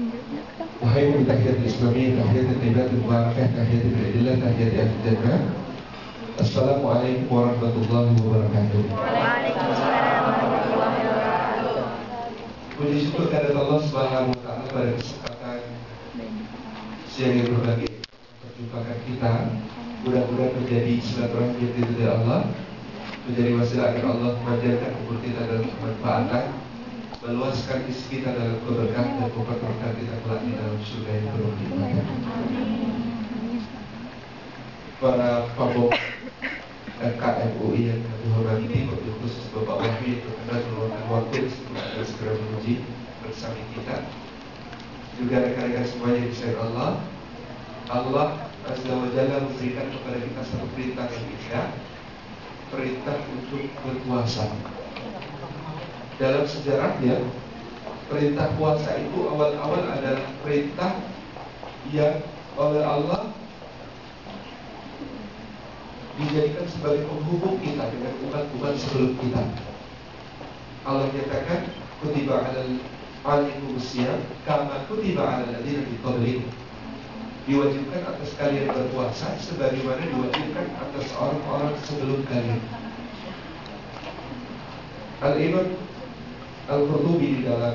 Tahiyat Islamiyah, tahiyat Tibet, Mubarakah, tahiyat Bidillah, tahiyat Al-Jannah Assalamualaikum warahmatullahi wabarakatuh Waalaikumsalam warahmatullahi wabarakatuh. Puji syukur kepada Allah Subhanahu wa taala pada kesempatan siang yang berbahagia perjumpaan kita. Mudah-mudahan menjadi silaturahmi diridhoi Allah menjadi wasilah agar Allah mengajarkan umur kita dalam kemanfaatan meluaskan isi kita dalam keberkahan dan mempertemukan kita kelak di dalam surga yang nikmat. Para pabok KMUI yang kami hormati, wabil khusus Bapak Wahyu yang berkenan meluangkan waktu akan segera menguji bersama kita. Juga rekan-rekan semuanya di sayang Allah, Allah Azza wa Jalla memberikan kepada kita satu perintah yang indah, perintah untuk berpuasa. Dalam sejarahnya, perintah puasa itu awal-awal adalah perintah yang oleh Allah dijadikan sebagai penghubung kita dengan umat-umat sebelum kita. Allah nyatakan kutiba alal alaikum siyam kama kutiba alal ladzina min qablikum. Diwajibkan atas kalian berpuasa sebagaimana diwajibkan atas orang-orang sebelum kalian. Al-Imam Al-Qurtubi di dalam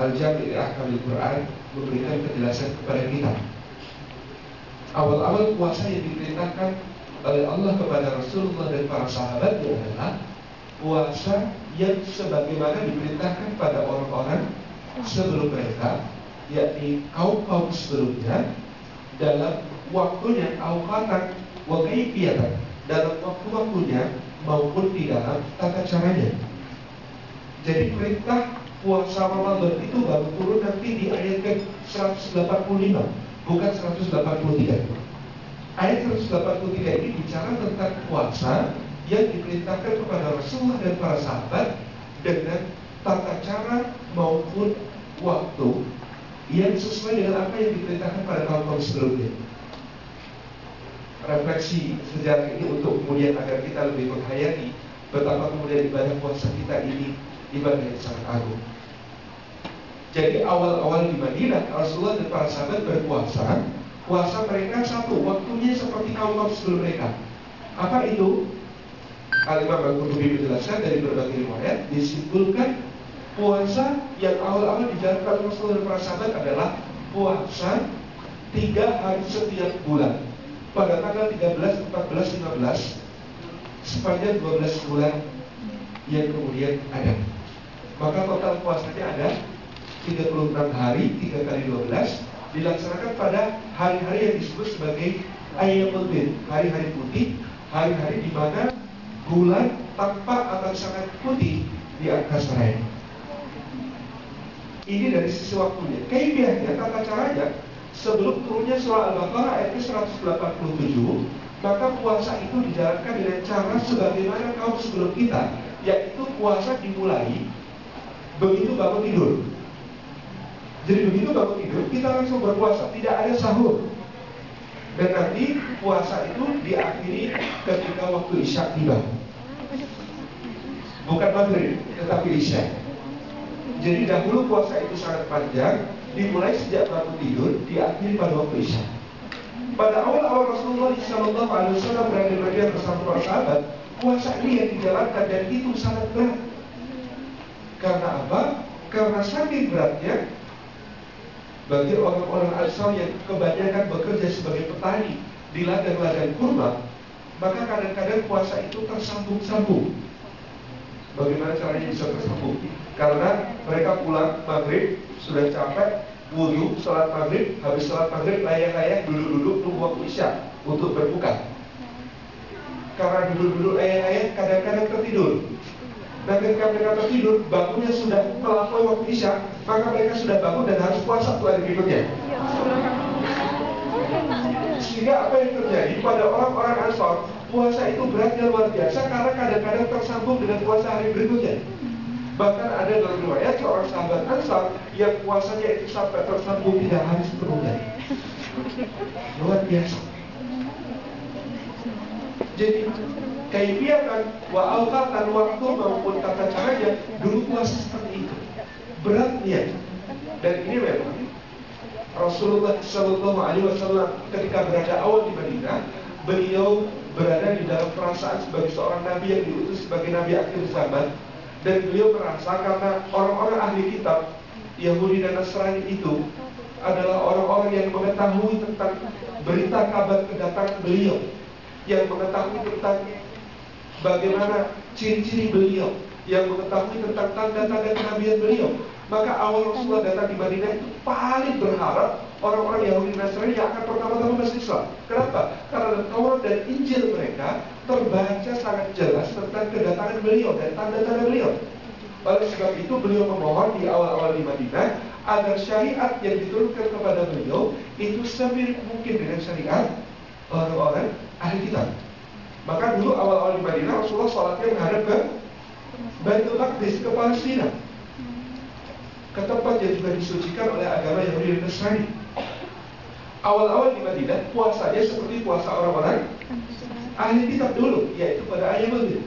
Al-Jami' Ahkamil Quran memberikan penjelasan kepada kita. Awal-awal puasa yang diperintahkan oleh Allah kepada Rasulullah dan para sahabatnya adalah puasa yang sebagaimana diperintahkan pada orang-orang sebelum mereka, yakni kaum-kaum sebelumnya dalam waktunya awqatan wa kaifiyatan dalam waktu-waktunya maupun di dalam tata caranya. Jadi perintah puasa Ramadan itu baru turun nanti di ayat ke 185 bukan 183. Ayat 183 ini bicara tentang puasa yang diperintahkan kepada Rasulullah dan para sahabat dengan tata cara maupun waktu yang sesuai dengan apa yang diperintahkan pada kaum-kaum sebelumnya. Refleksi sejarah ini untuk kemudian agar kita lebih menghayati betapa kemudian ibadah puasa kita ini ibadah yang sangat agung. Jadi awal-awal di Madinah Rasulullah dan para sahabat berpuasa Puasa mereka satu, waktunya seperti kaum-kaum sebelum mereka Apa itu? Al-Imam Al-Qurtubi menjelaskan dari berbagai riwayat Disimpulkan puasa yang awal-awal dijalankan Rasulullah dan para sahabat adalah Puasa tiga hari setiap bulan Pada tanggal 13, 14, 15 Sepanjang 12 bulan yang kemudian ada Maka total puasanya ada 36 hari, 3 kali 12 dilaksanakan pada hari-hari yang disebut sebagai Ayyamul Bid, hari-hari putih, hari-hari di mana bulan tampak akan sangat putih di angkasa raya. Ini dari sisi waktunya. Kaifiahnya, tata caranya, sebelum turunnya surah Al-Baqarah ayat 187, maka puasa itu dijalankan dengan cara sebagaimana kaum sebelum kita, yaitu puasa dimulai begitu bangun tidur. Jadi begitu bangun tidur, kita langsung berpuasa, tidak ada sahur. Dan nanti puasa itu diakhiri ketika waktu isya tiba. Bukan maghrib, tetapi isya. Jadi dahulu puasa itu sangat panjang, dimulai sejak bangun tidur, diakhiri pada waktu isya. Pada awal-awal Rasulullah SAW berada Madinah bersama para sahabat, puasa ini yang dijalankan dan itu sangat berat. Karena apa? Karena saking beratnya, bagi orang-orang Ansar yang kebanyakan bekerja sebagai petani di ladang-ladang kurma, maka kadang-kadang puasa itu tersambung-sambung. Bagaimana caranya bisa tersambung? Karena mereka pulang maghrib sudah capek, wudhu, sholat maghrib, habis sholat maghrib layak-layak duduk-duduk tunggu waktu isya untuk berbuka. Karena duduk-duduk layak-layak kadang-kadang tertidur, dan ketika mereka tertidur, bangunnya sudah melampaui waktu isya, maka mereka sudah bangun dan harus puasa tuh hari berikutnya. Sehingga apa yang terjadi pada orang-orang Ansor, puasa itu beratnya luar biasa karena kadang-kadang tersambung dengan puasa hari berikutnya. Bahkan ada dalam riwayat seorang sahabat Ansar yang puasanya itu sampai tersambung tiga hari sepenuhnya. Luar biasa. Jadi kaifiatan wa awqatan waktu maupun tata caranya dulu puasa seperti itu. Beratnya. Dan ini memang Rasulullah Shallallahu Alaihi Wasallam ketika berada awal di Madinah, beliau berada di dalam perasaan sebagai seorang nabi yang diutus sebagai nabi akhir zaman. Dan beliau merasa karena orang-orang ahli kitab Yahudi dan Nasrani itu adalah orang-orang yang mengetahui tentang berita kabar kedatangan beliau yang mengetahui tentang bagaimana ciri-ciri beliau yang mengetahui tentang tanda-tanda kenabian beliau maka awal Rasulullah datang di Madinah itu paling berharap orang-orang Yahudi Nasrani yang akan pertama-tama masuk Islam. Kenapa? Karena Taurat dan Injil mereka terbaca sangat jelas tentang kedatangan beliau dan tanda-tanda beliau. Oleh sebab itu beliau memohon di awal-awal di Madinah agar syariat yang diturunkan kepada beliau itu semirip mungkin dengan syariat orang-orang ahli kitab. Maka dulu awal-awal di Madinah Rasulullah sholatnya menghadap ke Baitul Maqdis ke Palestina ke tempat yang juga disucikan oleh agama Yahudi dan Nasrani. Awal-awal di Madinah puasanya seperti puasa orang-orang ahli kitab dulu, yaitu pada ayam Madinah.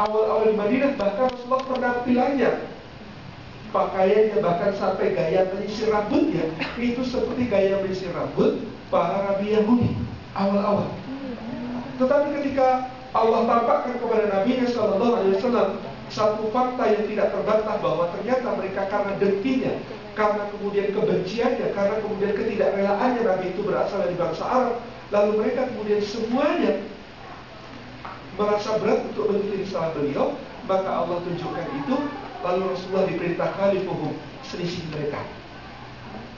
Awal-awal di Madinah bahkan Rasulullah penampilannya pakaiannya bahkan sampai gaya menyisir rambutnya itu seperti gaya menyisir rambut para Nabi Yahudi awal-awal. Tetapi ketika Allah tampakkan kepada Nabi Sallallahu Alaihi Wasallam satu fakta yang tidak terbantah bahwa ternyata mereka karena dengkinya, karena kemudian kebenciannya, karena kemudian ketidakrelaannya Nabi itu berasal dari bangsa Arab, lalu mereka kemudian semuanya merasa berat untuk mengikuti salah beliau, maka Allah tunjukkan itu, lalu Rasulullah diperintah khalifuhum selisih mereka.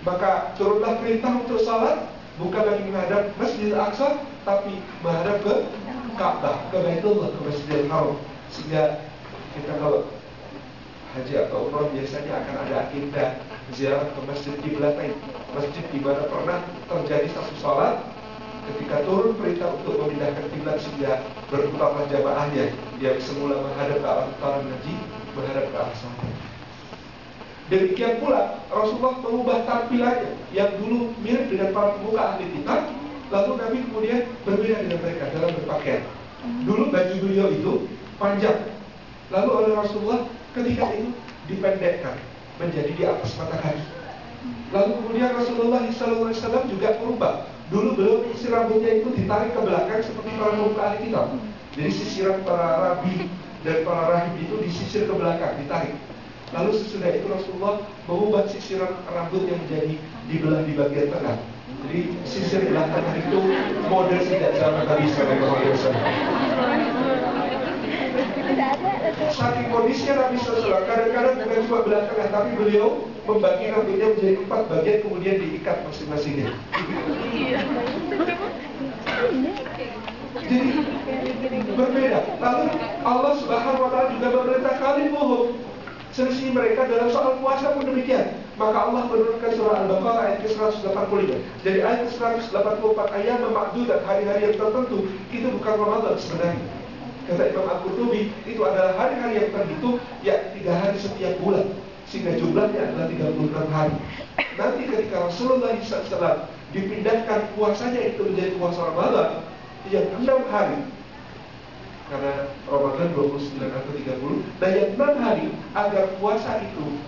Maka turunlah perintah untuk salat bukan lagi menghadap Masjidil Aqsa, tapi menghadap ke Ka'bah, ke Baitullah, ke Masjidil Haram. Sehingga kita kalau haji atau umroh biasanya akan ada agenda ziarah ke Masjid Qiblatain, masjid di mana pernah terjadi satu sholat ketika turun perintah untuk memindahkan kiblat sehingga berputarlah jamaahnya yang semula menghadap ke arah utara menjadi menghadap ke arah selatan. Demikian pula Rasulullah mengubah tampilannya yang dulu mirip dengan para pemuka ahli kitab, lalu Nabi kemudian berbeda dengan mereka dalam berpakaian. Dulu baju beliau itu panjang, lalu oleh Rasulullah ketika itu dipendekkan menjadi di atas mata kaki. Lalu kemudian Rasulullah SAW juga berubah. Dulu beliau isi rambutnya itu ditarik ke belakang seperti para pemuka ahli kitab. Jadi sisiran para rabi dan para rahib itu disisir ke belakang, ditarik. Lalu sesudah itu Rasulullah mengubah sisiran rambutnya menjadi dibelah di bagian tengah. Jadi sisir belakang itu model sejak zaman Nabi Sallallahu Alaihi Wasallam. Saking kondisinya Nabi SAW Kadang-kadang bukan cuma belah tengah Tapi beliau membagi rambutnya menjadi empat bagian Kemudian diikat masing-masingnya Jadi berbeda Lalu Allah subhanahu wa ta'ala juga memerintah kali bohong Selisih mereka dalam soal puasa pun demikian. Maka Allah menurunkan surah Al-Baqarah ayat ke-185. Jadi ayat ke-184 ayat memakdudat hari-hari yang tertentu Itu bukan Ramadan sebenarnya. Kata Imam Al-Qurtubi itu adalah hari-hari yang terhitung ya tiga hari setiap bulan. Sehingga jumlahnya adalah 36 hari. Nanti ketika Rasulullah SAW dipindahkan puasanya itu menjadi puasa Ramadan yang enam hari karena Ramadan 29 atau 30 dan yang enam hari agar puasa itu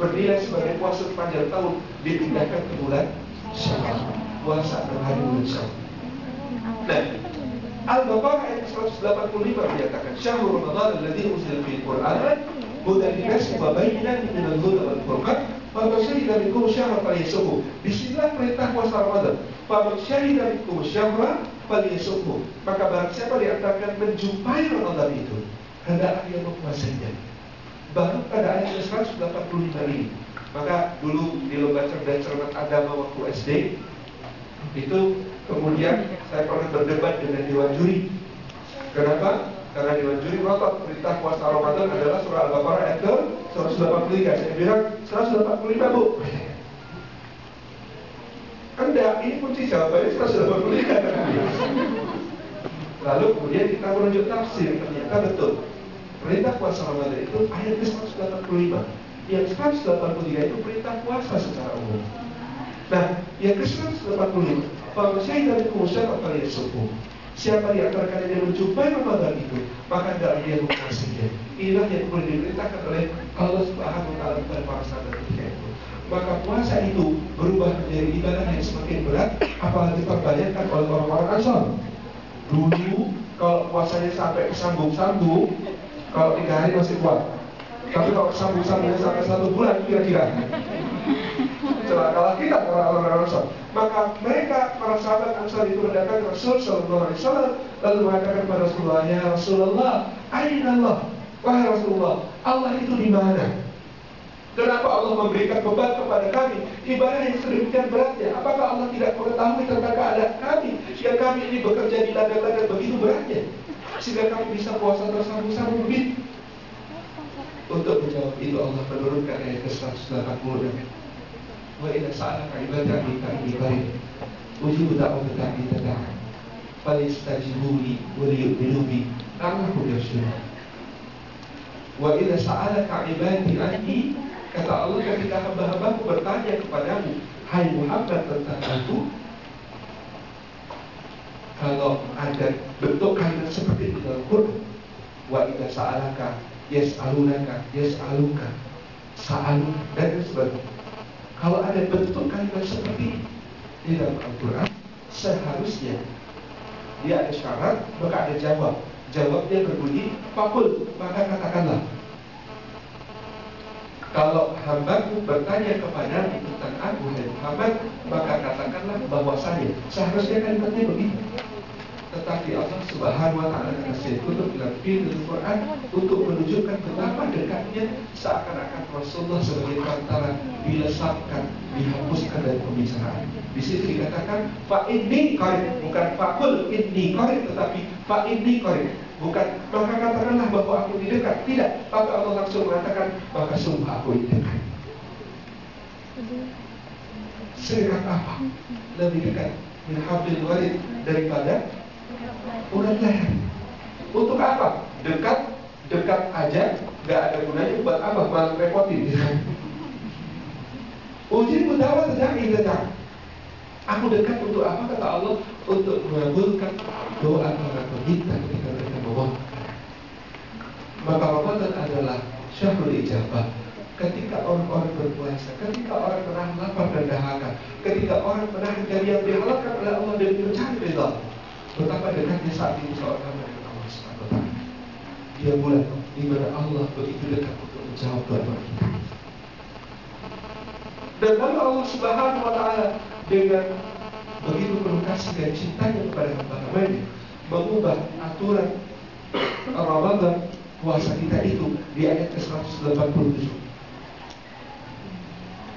bernilai sebagai puasa sepanjang tahun dipindahkan ke bulan Syawal puasa enam bulan Syawal. Nah, Al-Baqarah ayat 185 menyatakan Syahrul Ramadan alladzi unzila fihi al-Qur'an hudan lin-nasi wa bayyinatin minal huda wal furqan faman syahida minkum syahra falyasumhu. Di sinilah perintah puasa Ramadan. Faman syahida minkum syahra falyasumhu. Maka barang siapa di menjumpai Ramadan itu, hendaklah dia mempuasainya. Baru pada ayat 185 ini. Maka dulu di lomba cerdas cermat agama waktu SD itu kemudian saya pernah berdebat dengan Dewan Juri. Kenapa? Karena Dewan Juri ngotot perintah puasa Ramadan adalah surah Al-Baqarah ayat ke 183. Saya bilang 185 bu. Enggak, ini kunci jawabannya 185. Lalu kemudian kita menunjuk tafsir, ternyata betul. Perintah puasa Ramadan itu ayat ke 185. Yang 183 itu perintah puasa secara umum. Nah, yang ke 185, kalau saya dari kumusan yang subuh. Siapa di antara kalian yang menjumpai Ramadan itu, maka hendaklah dia mengasihinya. Inilah yang boleh diperintahkan oleh Allah Subhanahu wa taala kepada para sahabat ketika itu. maka puasa itu berubah menjadi ibadah yang semakin berat, apalagi terbayangkan oleh orang-orang Ansor. Dulu kalau puasanya sampai sambung-sambung, kalau tiga hari masih kuat. Tapi kalau sambung-sambungnya sampai satu bulan, kira-kira celakalah kita orang-orang Ansor. Maka mereka para sahabat Ansar itu mendatangi Rasul Sallallahu Alaihi Wasallam lalu mengatakan kepada Rasulullah, ya Rasulullah, Aina Allah, wahai Rasulullah, Allah itu di mana? Kenapa Allah memberikan beban kepada kami Ibadah yang sedemikian beratnya Apakah Allah tidak mengetahui tentang keadaan kami Yang kami ini bekerja di ladang-ladang begitu beratnya Sehingga kami bisa puasa tersambung-sambung begitu Untuk menjawab itu Allah menurunkan ayat ke-186 Wa ila sa'alaka ibadah minta ibadah Ujibu da'wat da'i tada'a Falistajibuli liyu'minubi La'allakum yarsyudun Wa ila sa'alaka ibadi anni Kata Allah ketika hamba-hambaku bertanya kepadamu Hai Muhammad tentang aku? Kalau ada bentuk kalimat seperti itu dalam Quran Wa idha sa'alaka Yas'alunaka Yas'aluka Sa'alun Dan sebagainya Kalau ada bentuk kalimat seperti Di dalam Al-Quran Seharusnya Dia ada syarat Maka ada jawab Jawabnya berbunyi Fakul Maka katakanlah kalau hambaku bertanya kepadamu tentang aku Muhammad, maka katakanlah bahwasanya seharusnya kalimatnya begitu. Tetapi Allah Subhanahu wa taala kasih kutub dalam Quran untuk menunjukkan betapa dekatnya seakan-akan Rasulullah sebagai perantara dilesapkan, dihapuskan dari pembicaraan. Di situ dikatakan fa inni qarib bukan fakul inni qarib tetapi fa inni qarib. Bukan maka katakanlah bahwa aku di dekat. Tidak tapi Allah langsung mengatakan maka sungguh aku di dekat. Sedekat apa? Lebih dekat min warid daripada leher untuk apa dekat dekat aja nggak ada gunanya buat apa malah repotin uji mudawat tidak dekat Aku dekat untuk apa kata Allah? Untuk mengabulkan doa para peminta ketika mereka memohon. Maka Ramadan adalah syahrul ijabah. Ketika orang-orang berpuasa, ketika orang menahan lapar dan dahaga, ketika orang menahan dari yang dihalalkan oleh Allah dan mencari ridha. Betapa dekatnya saat ini seorang hamba dengan Allah Subhanahu wa Dia bulan di mana Allah begitu dekat untuk menjawab doa kita. Dan lalu Allah Subhanahu wa taala dengan begitu penuh kasih dan cintanya kepada hamba-hambanya mengubah aturan Ramadan puasa kita itu di ayat ke-187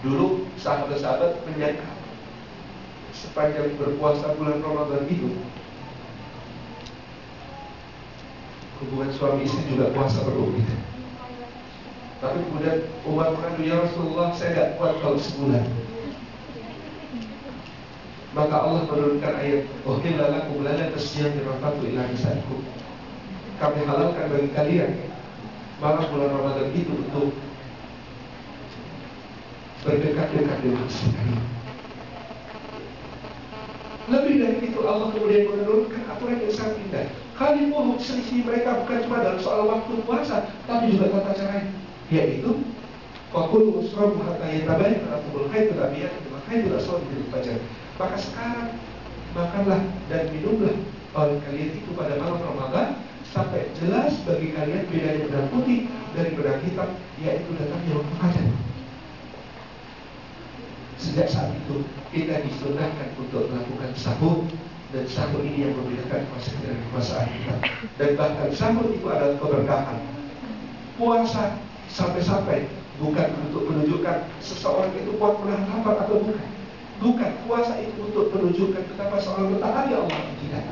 dulu sahabat-sahabat menyangka sepanjang berpuasa bulan Ramadan itu hubungan suami istri juga puasa gitu tapi kemudian Umar mengadu ya Rasulullah saya tidak kuat kalau sebulan. Maka Allah menurunkan ayat Uhilla lakum lana tasyam dirafatu ila nisaikum. Kami halalkan bagi kalian Malam bulan Ramadan itu untuk Berdekat-dekat dengan istri Lebih dari itu Allah kemudian menurunkan aturan yang sangat indah Kalimuhum selisih mereka bukan cuma dalam soal waktu puasa Tapi juga tata caranya. Yaitu Fakul usrabu hatta yatabayan Rabbul khair Tadabiyat Khair Rasul Di fajar maka sekarang makanlah dan minumlah oleh kalian itu pada malam Ramadan sampai jelas bagi kalian bedanya benang putih dari benang hitam yaitu datangnya waktu fajar. Sejak saat itu kita disunahkan untuk melakukan sahur dan sahur ini yang membedakan puasa kita dan puasa kita. Dan bahkan sahur itu adalah keberkahan. Puasa sampai-sampai bukan untuk menunjukkan seseorang itu kuat menahan lapar atau bukan Bukan puasa itu untuk menunjukkan betapa seorang bertahan ya Allah tidak.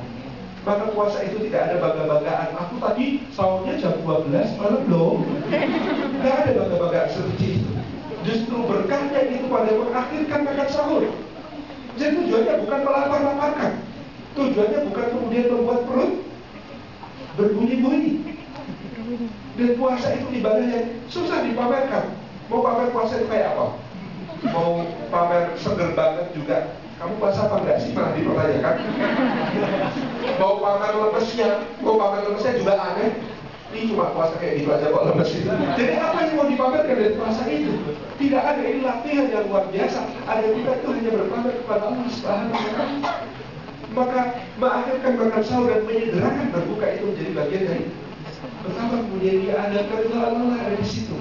Maka puasa itu tidak ada bangga-banggaan. Aku tadi sahurnya jam 12 malam belum. Tidak ada bangga-banggaan seperti itu. Justru berkahnya itu pada mengakhirkan makan sahur. Jadi tujuannya bukan melapar-laparkan. Tujuannya bukan kemudian membuat perut berbunyi-bunyi. Dan puasa itu ibadah yang susah dipamerkan. Mau pamer puasa itu kayak apa? mau pamer seger banget juga kamu puasa apa enggak sih malah dipertanyakan mau pamer lemesnya mau pamer lemesnya juga aneh ini cuma puasa kayak gitu aja kok lemes itu jadi apa yang mau dipamerkan dari puasa itu Tidak ada ini latihan yang luar biasa. Ada kita itu hanya berpamer kepada Allah Subhanahu wa. Maka mengakhirkan makan sahur dan menyegerakan berbuka itu menjadi bagian dari betapa kemudian dia ada karena Allah ada di situ.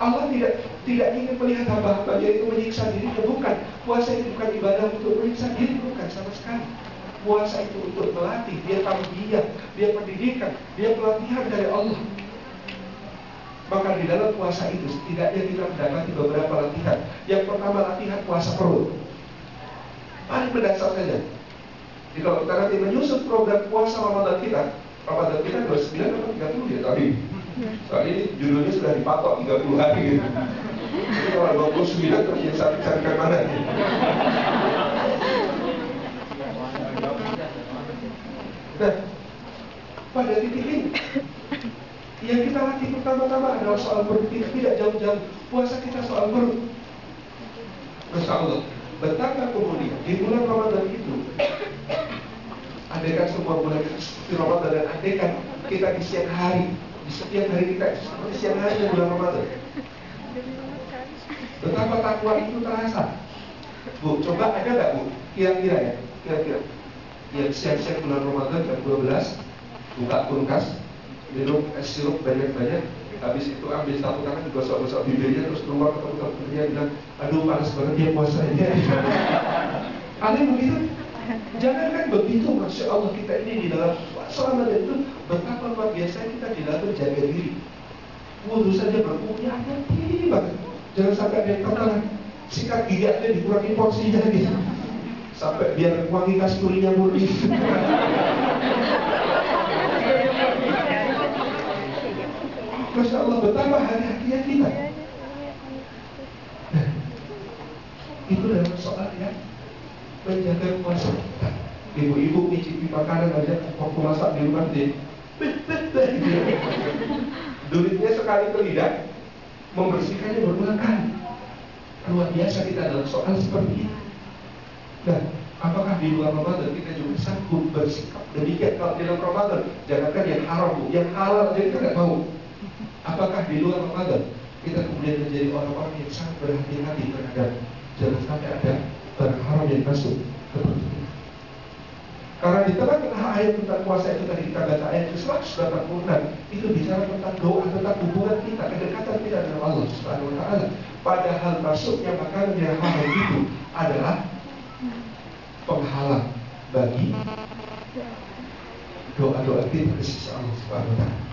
Allah tidak tidak ingin melihat hamba-hamba itu menyiksa dirinya bukan. Puasa itu bukan ibadah untuk menyiksa diri bukan sama sekali. Puasa itu untuk melatih dia tarbiyah dia pendidikan dia pelatihan dari Allah. Maka di dalam puasa itu setidaknya kita mendapati beberapa latihan. Yang pertama latihan puasa perut. Paling mendasar saja jadi kalau kita nanti menyusun program puasa Ramadan kita Ramadan kita 29 atau 30 ya tadi Soal ini judulnya sudah dipatok 30 hari gitu. Jadi kalau 29 terus cari carikan mana nih? Nah, pada titik ini yang kita latih pertama-tama adalah soal perut tidak jauh-jauh puasa kita soal perut Masya Allah betapa kemudian di bulan Ramadan itu andaikan semua bulan seperti Ramadan dan andaikan kita di siang hari di setiap hari kita seperti siang hari bulan Ramadan betapa takwa itu terasa Bu, coba ada nggak Bu? Kira-kira ya, kira-kira yang siang-siang bulan Ramadan jam 12 buka kulkas minum es sirup banyak-banyak habis itu ambil satu tangan digosok-gosok bibirnya terus keluar ketemu temennya bilang aduh panas banget dia puasa ini. Aneh begitu? Jangan kan begitu masya Allah kita ini di dalam selama itu betapa luar biasa kita di dalam menjaga diri. Wudhu saja berwudhu hati banget. Jangan sampai ada yang tertelan sikat aja dikurangi porsinya gitu. Sampai biar wangi kasturinya murni Masya Allah betapa hati-hatinya kita. Nah, itu dalam soal ya. Menjaga puasa kita. Ibu-ibu nyicipi makanan aja waktu masak di rumah dia duitnya sekali ke lidah membersihkannya berulang kali luar biasa kita dalam soal seperti ini. Nah apakah di luar Ramadan kita juga sanggup bersikap demikian? Kalau di dalam Ramadan jangankan yang haram yang halal jadi kita nggak mau apakah di luar Ramadan kita kemudian menjadi orang-orang yang sangat berhati-hati terhadap jangan sampai ada barang haram yang masuk ke perut karena di tengah-tengah ayat tentang puasa itu tadi kita baca ayat 186 itu bicara tentang doa tentang hubungan kita kedekatan kita dengan Allah Subhanahu Wa Taala. Padahal masuknya makanan yang haram itu adalah penghalang bagi doa-doa kita ke sisi Allah Subhanahu Wa Taala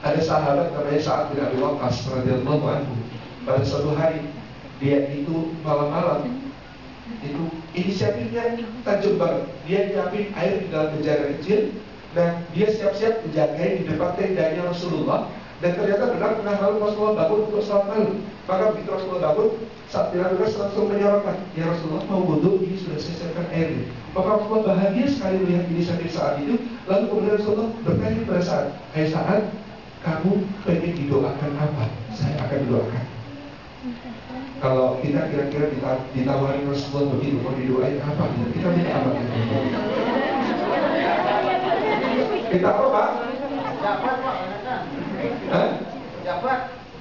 ada sahabat namanya Sa'ad bin Abi Waqqas radhiyallahu anhu. Pada suatu hari dia itu malam-malam itu inisiatifnya terjebak dia nyiapin air di dalam penjara kecil dan dia siap-siap menjagain di depan tendanya Rasulullah. Dan ternyata benar tengah malam Rasulullah bangun untuk sholat malam maka begitu Rasulullah bangun saat Bilal langsung menyorotkan ya Rasulullah mau wudhu? Ini sudah saya siapkan air maka Rasulullah bahagia sekali melihat inisiatif saat itu lalu kemudian Rasulullah bertanya pada saat hai saat kamu pengen didoakan apa? Saya akan doakan. Kalau kita kira-kira ditawarin Rasulullah begitu. Mau didoain apa? Kita minta apa kita apa pak? Pak? Hah? Jabat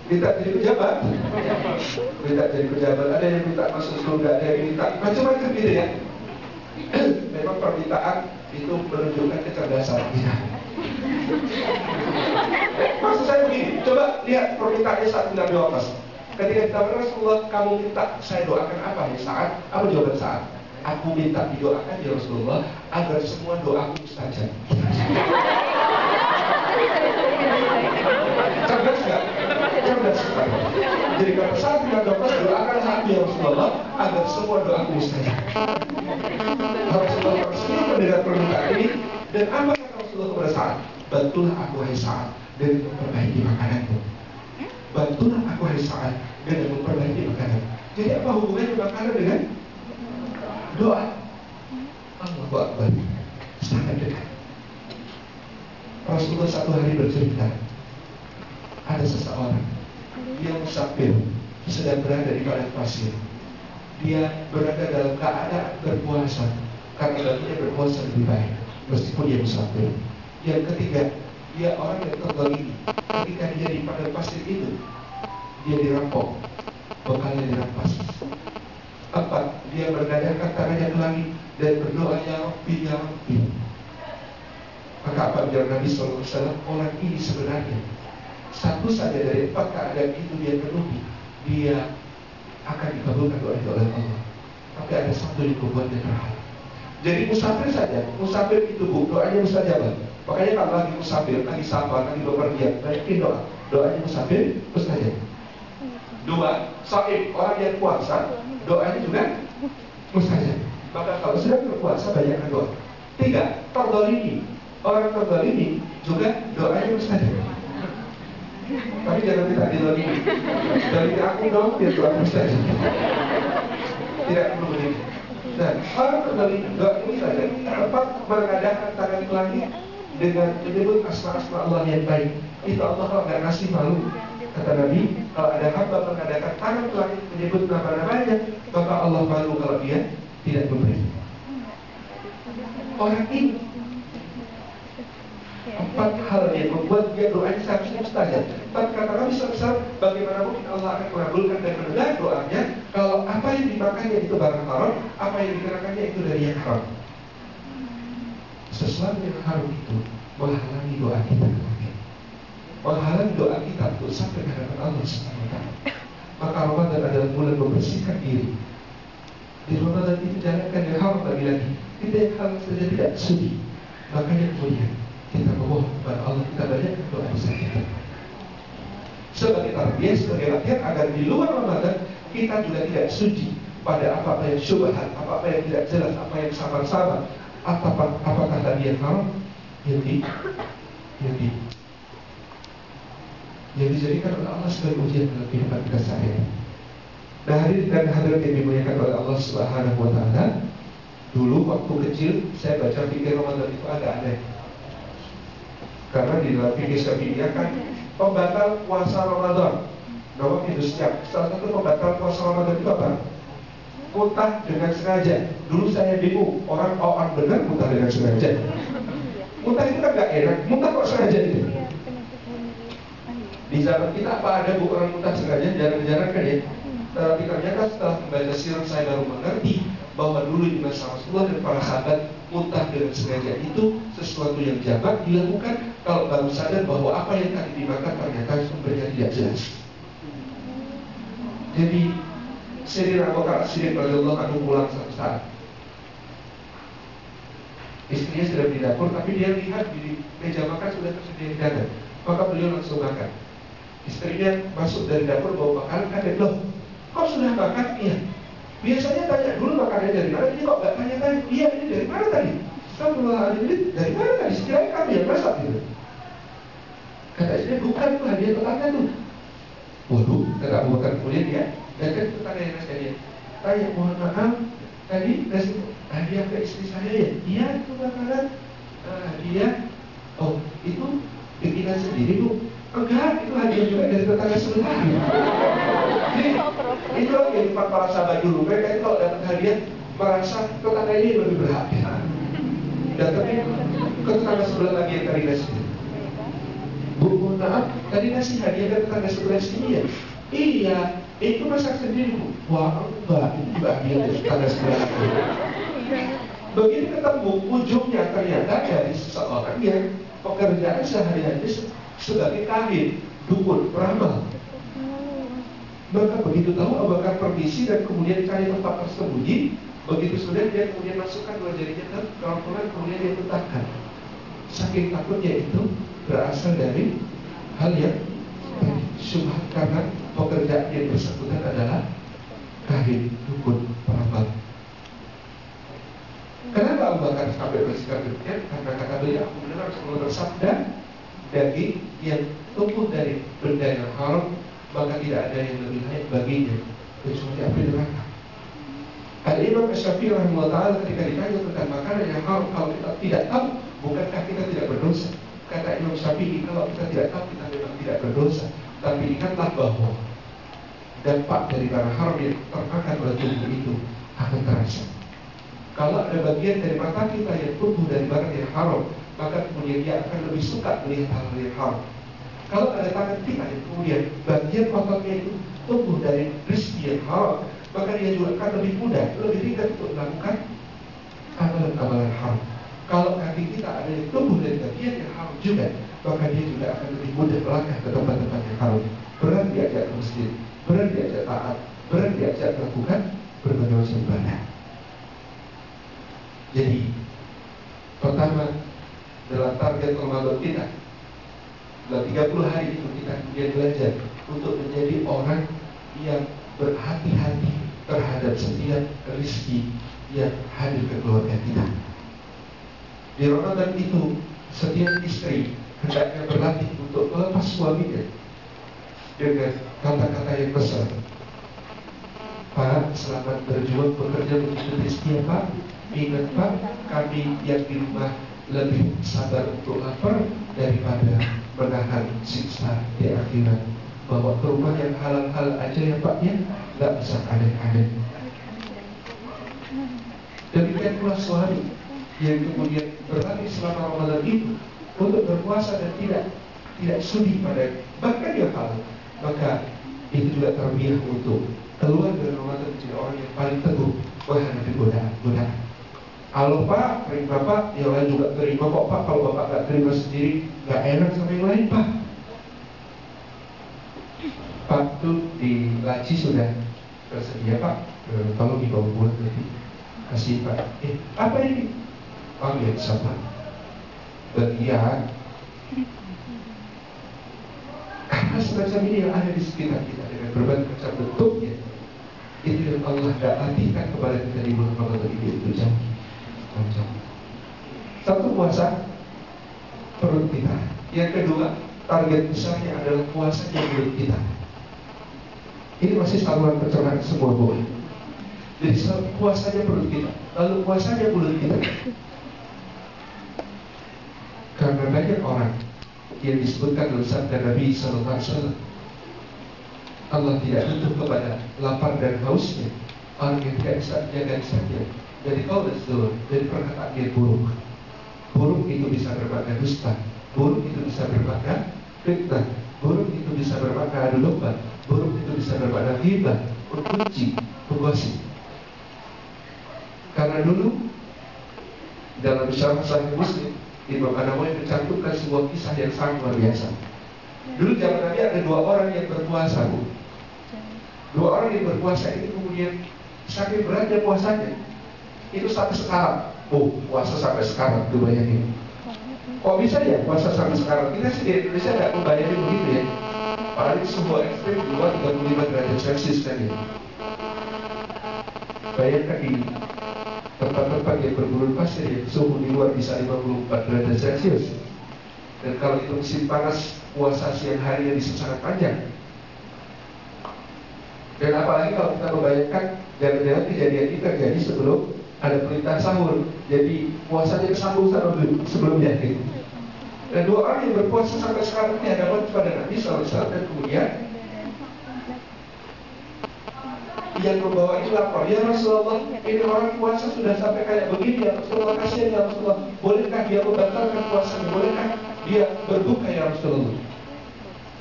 minta jadi pejabat? Minta jadi pejabat. Ada yang minta masuk surga ada yang minta macam-macam gitu ya. Memang permintaan itu menunjukkan kecerdasan kita maksud saya begini coba lihat permintaannya saat Nabi Waqqas ketika ditawar Rasulullah kamu minta saya doakan apa ya saat? Apa jawaban saat? Aku minta didoakan ya Rasulullah agar semua doaku mustajab cerdas nggak? Cerdas. Sekali jadi kata saat Nabi Waqqas doakan aku ya Rasulullah agar semua doaku mustajab Rasulullah Rasulullah mendengar permintaan ini dan apa Rasulullah kepada saat bantulah aku hai saat dengan memperbaiki makananku bantulah aku hari saat dengan memperbaiki makanan. Jadi apa hubungannya makanan dengan doa? Allah Akbar. Sangat dekat. Rasulullah satu hari bercerita ada seseorang yang musafir sedang berada di padang pasir. Dia berada dalam keadaan berpuasa karena baginya berpuasa lebih baik meskipun dia musafir. Yang ketiga, dia orang yang terzalimi ketika dia di padang pasir itu dia dirampok, bekalnya dirampas. Empat, dia berdadakan tangannya ke langit dan berdoa ya Rabbi ya Rabbi. Maka apa biar Nabi SAW orang ini sebenarnya satu saja dari empat keadaan itu dia penuhi, dia akan dikabulkan oleh Allah. Tapi ada satu yang membuat dia terhalang. Jadi musafir saja, musafir itu bu, doanya mustajabah. Makanya kalau lagi musafir, lagi safar, lagi bepergian, banyakin doa. Doanya musafir, mustajabah. Dua, saib, orang yang puasa, doanya juga mustajab. Maka kalau sedang berpuasa, banyakkan doa. Tiga, terdolimi. Orang terdolimi juga doanya mustajab. Tapi jangan minta didolimi. Dari aku dong, biar doa mustajab. Tidak perlu begitu. Dan orang terdolimi, doa ini saja. Tempat mengadahkan tangan ke langit dengan menyebut asma-asma Allah yang baik. Itu Allah kalau nggak ngasih malu. Kata Nabi, kalau ada hamba mengadakan tangan ke menyebut nama-namanya, maka Allah malu kalau dia tidak memberi. Orang ini empat hal yang membuat dia doanya seharusnya mustajab. Tapi kata Nabi SAW, bagaimana mungkin Allah akan mengabulkan dan mendengar doanya kalau apa yang dimakannya itu barang haram, apa yang dikenakannya itu dari yang haram. Sesuatu yang haram itu menghalangi doa kita menghalangi doa kita untuk sampai ke hadapan Allah SWT. Maka Ramadan adalah bulan membersihkan diri. Di Ramadan itu jalankan yang haram lagi-lagi. Kita yang haram saja tidak sudi. Makanya kemudian kita memohon kepada Allah kita banyak doa besar kita. Sebagai tarbiyah, sebagai latihan agar di luar Ramadan kita juga tidak suci pada apa-apa yang syubhat, apa-apa yang tidak jelas, apa yang samar-samar, apakah apakah tadi yang haram yang di yang di yang dijadikan oleh Allah sebagai ujian dalam kehidupan kita sehari-hari. Nah, hadir dan hadirat yang dimuliakan oleh Allah Subhanahu wa taala. Dulu waktu kecil saya baca fikih Ramadan itu agak aneh. Karena di dalam fikih Syafi'iyah kan pembatal puasa Ramadan. Itu setiap salah satu pembatal puasa Ramadan itu apa? Mutah dengan sengaja. Dulu saya bingung, orang orang benar mutah dengan sengaja. Mutah itu kan gak enak, mutah kok sengaja itu? Di zaman kita apa ada bu orang muntah sengaja jarang-jarang kan ya. Tapi ternyata setelah membaca siram saya baru mengerti bahwa dulu di masa Rasulullah dan para sahabat muntah dengan sengaja itu sesuatu yang jamak dilakukan kalau baru sadar bahwa apa yang tadi dimakan ternyata sumbernya tidak jelas. Jadi Sri Abu Bakar Siddiq radhiyallahu anhu pulang satu saat. Istrinya sudah di dapur, tapi dia lihat di meja makan sudah tersedia hidangan. Maka beliau langsung makan. Istrinya masuk dari dapur bawa makanan, kaget loh. Kau sudah makan? Iya. Biasanya tanya dulu makannya dari mana, ini kok gak tanya-tanya? Iya, ini dari mana tadi? Astagfirullah, ini dari mana tadi? Sekiranya kami yang masak gitu. Kata istri, bukan tuh hadiah tetangga tuh. Kata Abu Bakar kemudian dia, dan kan tetangga yang hadiah. Tanya, mohon maaf, tadi ngasih hadiah ke istri saya ya? Iya, itu makanan uh, hadiah. Oh, itu bikinan sendiri bu? Enggak, itu hadiah juga dari tetangga sebelah. Jadi, itu yang depan para sahabat dulu. Mereka itu kalau dapat hadiah merasa tetangga ini lebih berhak. Dan tapi ke tetangga sebelah lagi yang tadi ngasih. Bu, mohon maaf, tadi ngasih hadiah dari tetangga sebelah sini ya? Iya, itu masak sendiri bu. Wah, itu juga hadiah dari tetangga sebelah. Begitu ketemu ujungnya ternyata dari seseorang yang pekerjaan sehari-hari sebagai kahin, dukun, peramal. Maka begitu tahu Abu Bakar permisi dan kemudian cari tempat tersembunyi, begitu sudah dia kemudian masukkan dua jarinya ke kerongkongan kemudian dia letakkan. Saking takutnya itu berasal dari hal yang syubhat karena pekerjaan yang bersangkutan adalah kahin, dukun, peramal. Kenapa Abu Bakar sampai bersikap demikian? Karena kata beliau, aku mendengar Rasulullah bersabda, daging yang tumbuh dari benda yang haram, maka tidak ada yang lebih baik baginya kecuali api neraka. Ada Imam Syafi'i rahimahullah ketika ditanya tentang makanan yang haram, kalau kita tidak tahu, bukankah kita tidak berdosa? Kata Imam Syafi'i, kalau kita tidak tahu, kita memang tidak berdosa. Tapi ingatlah bahwa dampak dari barang haram yang termakan oleh tubuh itu akan terasa. Kalau ada bagian dari mata kita yang tumbuh dari barang yang haram, maka kemudian dia akan lebih suka melihat hal yang haram. Kalau ada tangan kita yang kemudian bagian ototnya itu tumbuh dari rezeki yang haram, maka dia juga akan lebih mudah, lebih ringan untuk melakukan amalan-amalan haram. Kalau kaki kita ada yang tumbuh dari bagian yang haram juga, maka dia juga akan lebih mudah melangkah ke tempat-tempat yang haram. Berat diajak ke masjid, berat diajak taat, berat diajak melakukan berbagai macam ibadah. Jadi, pertama dalam target Ramadan kita, dalam 30 hari itu kita kemudian belajar untuk menjadi orang yang berhati-hati terhadap setiap rezeki yang hadir ke keluarga kita. Di Ramadan itu, setiap istri hendaknya berlatih untuk melepas suaminya dengan kata-kata yang besar. Pak, selamat berjuang bekerja rezeki ya Pak. Ingat Pak, kami yang di rumah lebih sabar untuk lapar daripada menahan siksa di akhirat. Bawa ke rumah yang halal-halal aja ya Pak ya, nggak bisa aneh-aneh. Demikian pula suami yang kemudian berlatih selama Ramadan itu untuk berpuasa dan tidak tidak sudi pada bahkan yang halal maka itu juga terbiah untuk keluar dari Ramadan menjadi orang yang paling teguh menghadapi godaan-godaan. Kalau Pak, terima Bapak, yang lain juga terima kok Pak. Kalau Bapak nggak terima sendiri, nggak enak sama yang lain Pak. Pak tuh di laci sudah tersedia Pak. Eh, tolong dibawa pulang nanti. Kasih Pak. Eh, apa ini? Lihat sama. Bagian karena semacam ini yang ada di sekitar kita dengan berbagai macam bentuknya. Itu yang Allah tidak latihkan kepada kita di bulan Ramadan ini untuk jauh jauh satu puasa perut kita. Yang kedua target besarnya adalah puasanya mulut kita. Ini masih saluran pencernaan semua boleh jadi puasanya perut kita. Lalu puasanya mulut kita karena banyak orang yang disebutkan dalam sabda Nabi Wasallam. Allah tidak butuh kepada lapar dan hausnya. Orang yang tidak bisa menjaga lisannya dari kau seluruh dari perkataan yang buruk. Buruk itu bisa bermakna dusta. Buruk itu bisa bermakna fitnah. Buruk itu bisa bermakna adu domba. Buruk itu bisa bermakna hibah berkunci menggosip karena dulu dalam syarah sahih muslim Imam An-Nawawi mencantumkan sebuah kisah yang sangat luar biasa. Dulu zaman Nabi ada dua orang yang berpuasa, Bu. Dua orang yang berpuasa ini kemudian saking beratnya puasanya, itu sampai sekarang. Oh, puasa sampai sekarang, tuh bayangin. Kok bisa ya puasa sampai sekarang? Kita sih di Indonesia nggak membayangin begitu ya. Apalagi sebuah ekstrim di luar 35 derajat Celcius kan ya. Bayangkan di tempat-tempat yang bergurun pasir yang suhu di luar bisa 54 derajat Celcius. Dan kalau itu musim panas puasa siang hari yang bisa sangat panjang. Dan apalagi kalau kita membayangkan jangan-jangan kejadian ini terjadi sebelum ada perintah sahur. Jadi puasanya kesambung sebelumnya. Gitu. dan dua orang yang berpuasa sampai sekarang ini hadapan kepada Nabi SAW dan kemudian yang membawa itu lapor. Ya Rasulullah ini orang puasa sudah sampai kayak begini ya Rasulullah kasihan ya Rasulullah. Bolehkah dia membatalkan puasanya? Bolehkah dia berbuka ya Rasulullah?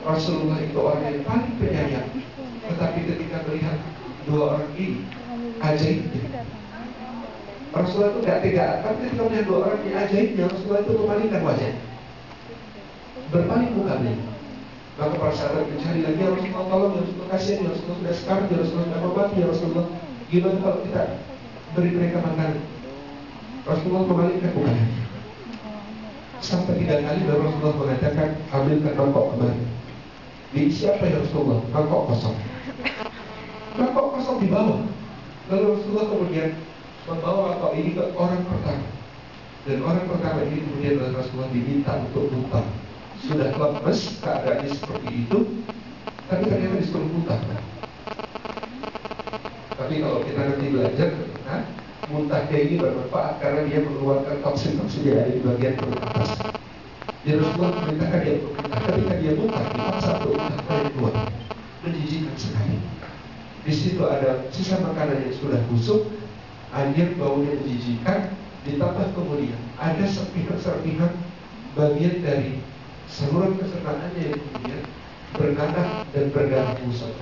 Rasulullah itu orang yang paling penyayang. Tetapi ketika melihat dua orang ini ajaibnya Rasulullah itu tidak tidak tapi ketika melihat dua orang ini ajaibnya Rasulullah itu memalingkan wajah. Berpaling muka beliau maka para sahabat mencari lagi ya Rasulullah tolong ya Rasulullah kasihan ya Rasulullah sudah sekarang ya Rasulullah sudah mati ya Rasulullah. Gimana kalau kita beri mereka makanan Rasulullah memalingkan bukan sampai tiga kali baru Rasulullah mengatakan ambilkan mangkok kembali. Di siapa ya Rasulullah? Mangkok kosong. Mangkok kosong di bawah. Lalu Rasulullah kemudian membawa mangkok ini ke orang pertama. Dan orang pertama ini kemudian Rasulullah diminta untuk muntah sudah lemes keadaannya seperti itu tapi ternyata disuruh muntah tapi kalau kita nanti belajar nah, muntahnya ini bermanfaat karena dia mengeluarkan toksin-toksin yang ada di bagian perut atas. Jadi Rasulullah memerintahkan dia untuk muntah ketika dia muntah dipaksa untuk muntah kali keluar menjijikan sekali di situ ada sisa makanan yang sudah busuk air baunya menjijikan ditambah kemudian ada serpihan-serpihan bagian dari saluran pencernaannya yang kemudian bernanah dan berdarah pusat.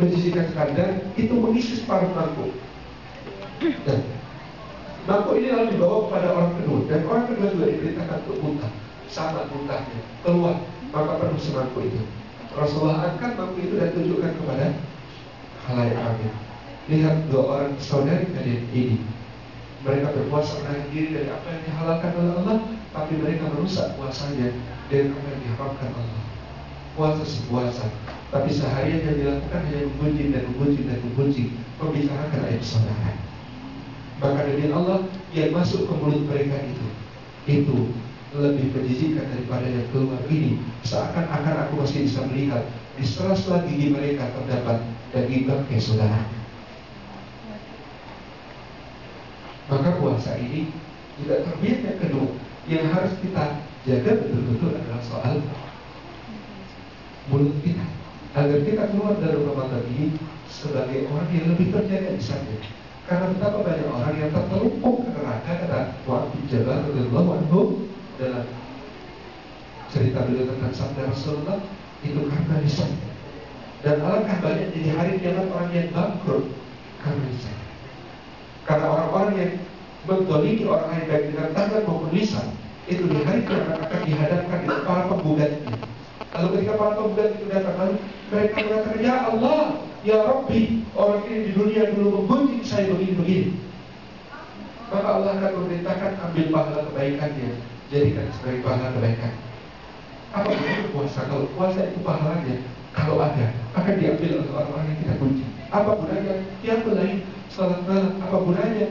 Menjijikan sekali itu mengisi separuh mangkuk. Dan mangkuk ini lalu dibawa kepada orang kedua dan orang kedua juga diperintahkan untuk muntah sama muntahnya keluar maka penuh semangkuk itu. Rasulullah angkat mangkuk itu dan tunjukkan kepada halayak ramai. Lihat dua orang saudari kalian ini. Mereka berpuasa menahan diri dari apa yang dihalalkan oleh Allah, tapi mereka merusak puasanya dengan apa yang diharamkan Allah. Puasa sepuasa, tapi seharian yang dilakukan hanya membuji dan membuji dan membuji, membicarakan ayat saudara. Maka demi Allah yang masuk ke mulut mereka itu, itu lebih menjijikkan daripada yang keluar ini. Seakan-akan aku masih bisa melihat di sela-sela gigi mereka terdapat daging bangkai saudara. Maka puasa ini terbiak yang kedua yang harus kita jaga betul-betul adalah soal mulut kita agar kita keluar dari Ramadan ini sebagai orang yang lebih terjaga di sana. Karena betapa banyak orang yang tertelupuk ke neraka kata waktu jaga radhiyallahu anhu dalam cerita beliau tentang sabda Rasulullah itu karena lisan. Dan alangkah banyak di hari kiamat orang yang bangkrut karena lisan. Karena orang-orang yang mendolimi orang lain baik dengan tangan maupun lisan itu di hari kiamat akan dihadapkan di para penggugatnya. Lalu ketika para penggugat itu datang lalu mereka mengatakan ya Allah, ya Rabbi, orang ini di dunia dulu membuncing saya begini-begini. Maka Allah akan memerintahkan ambil pahala kebaikannya, jadikan sebagai pahala kebaikan. Apa itu puasa? Kalau puasa itu pahalanya, kalau ada, akan diambil oleh orang-orang yang kita benci. Apa gunanya? Yang lain, salat malam, apa gunanya?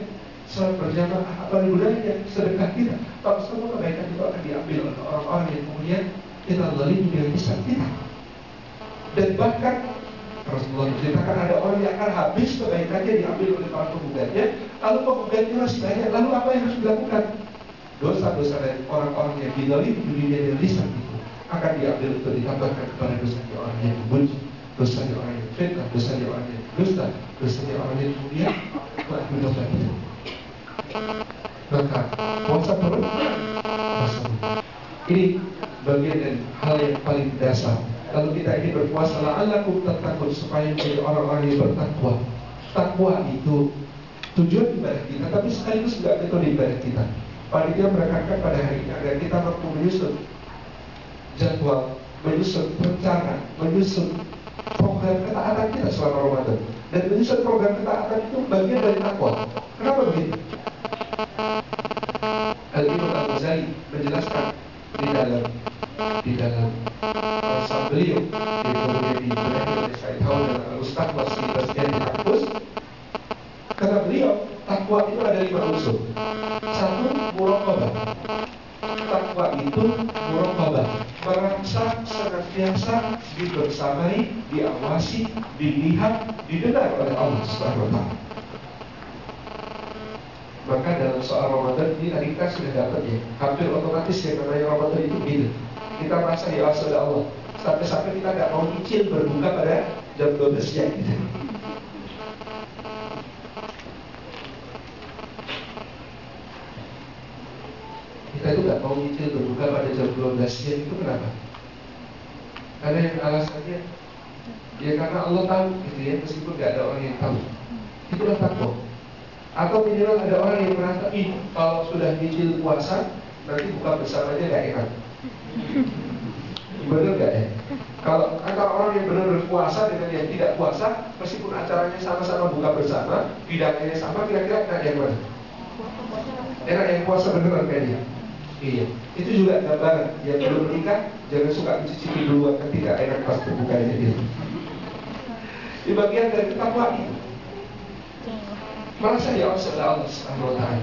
Salat berjamaah, apa gunanya? Sedekah kita. Kalau semua kebaikan itu akan diambil oleh orang-orang yang kemudian kita lalui dengan lisan kita. Dan bahkan Rasulullah menceritakan ada orang yang akan habis kebaikannya diambil oleh para penggugatnya, lalu penggugatnya masih banyak. Lalu apa yang harus dilakukan? Dosa-dosa dari orang-orang yang didolimi di dunia dengan lisan itu akan diambil untuk ditambahkan kepada dosa orang yang membenci, dosa orang yang fitnah, dosa orang yang dusta, dosa orang yang kemudian melakukan dosa itu. Maka puasa turun, puasa Ini bagian dari hal yang paling dasar. Kalau kita ini berpuasa, la'allakum takut supaya menjadi orang-orang yang bertakwa. Takwa itu tujuan ibadah kita, tapi sekaligus juga metode ibadah kita. Panitia merekankan pada hari ini agar kita mampu menyusun jadwal, menyusun rencana, menyusun program ketaatan kita selama Ramadan. Dan menyusun program ketaatan itu bagian dari takwa. Kenapa begitu? Al-Imam Al-Ghazali menjelaskan di dalam di dalam uh, beliau di kemudian diberikan oleh Said Hawan dan Al-Ustaz Wasi Basdian dihapus kata beliau takwa itu ada lima unsur. Satu muraqabah takwa itu muraqabah merasa senantiasa dibersamai diawasi dilihat didengar oleh Allah Subhanahu wa taala maka dalam soal Ramadan ini tadi kita sudah dapat ya hampir otomatis yang namanya Ramadan itu gitu kita merasa ya sudah Allah sampai-sampai kita nggak mau nyicil berbuka pada jam 12 siang gitu. kita itu nggak mau nyicil berbuka pada jam 12 siang itu kenapa? Karena yang alasannya ya karena Allah tahu gitu ya meskipun nggak ada orang yang tahu itulah takwa atau minimal ada orang yang merasa ih kalau sudah nyicil puasa nanti buka bersamanya nggak enak. Benar nggak ya kalau antara orang yang benar berpuasa dengan yang tidak puasa meskipun acaranya sama-sama buka bersama bidangnya sama kira-kira enak yang mana? Enak yang puasa beneran kayaknya iya. Itu juga gambaran yang belum menikah jangan suka mencicipi duluan kan tidak enak pas berbukanya gitu di bagian dari takwa itu merasa ya Allah Subhanahu wa.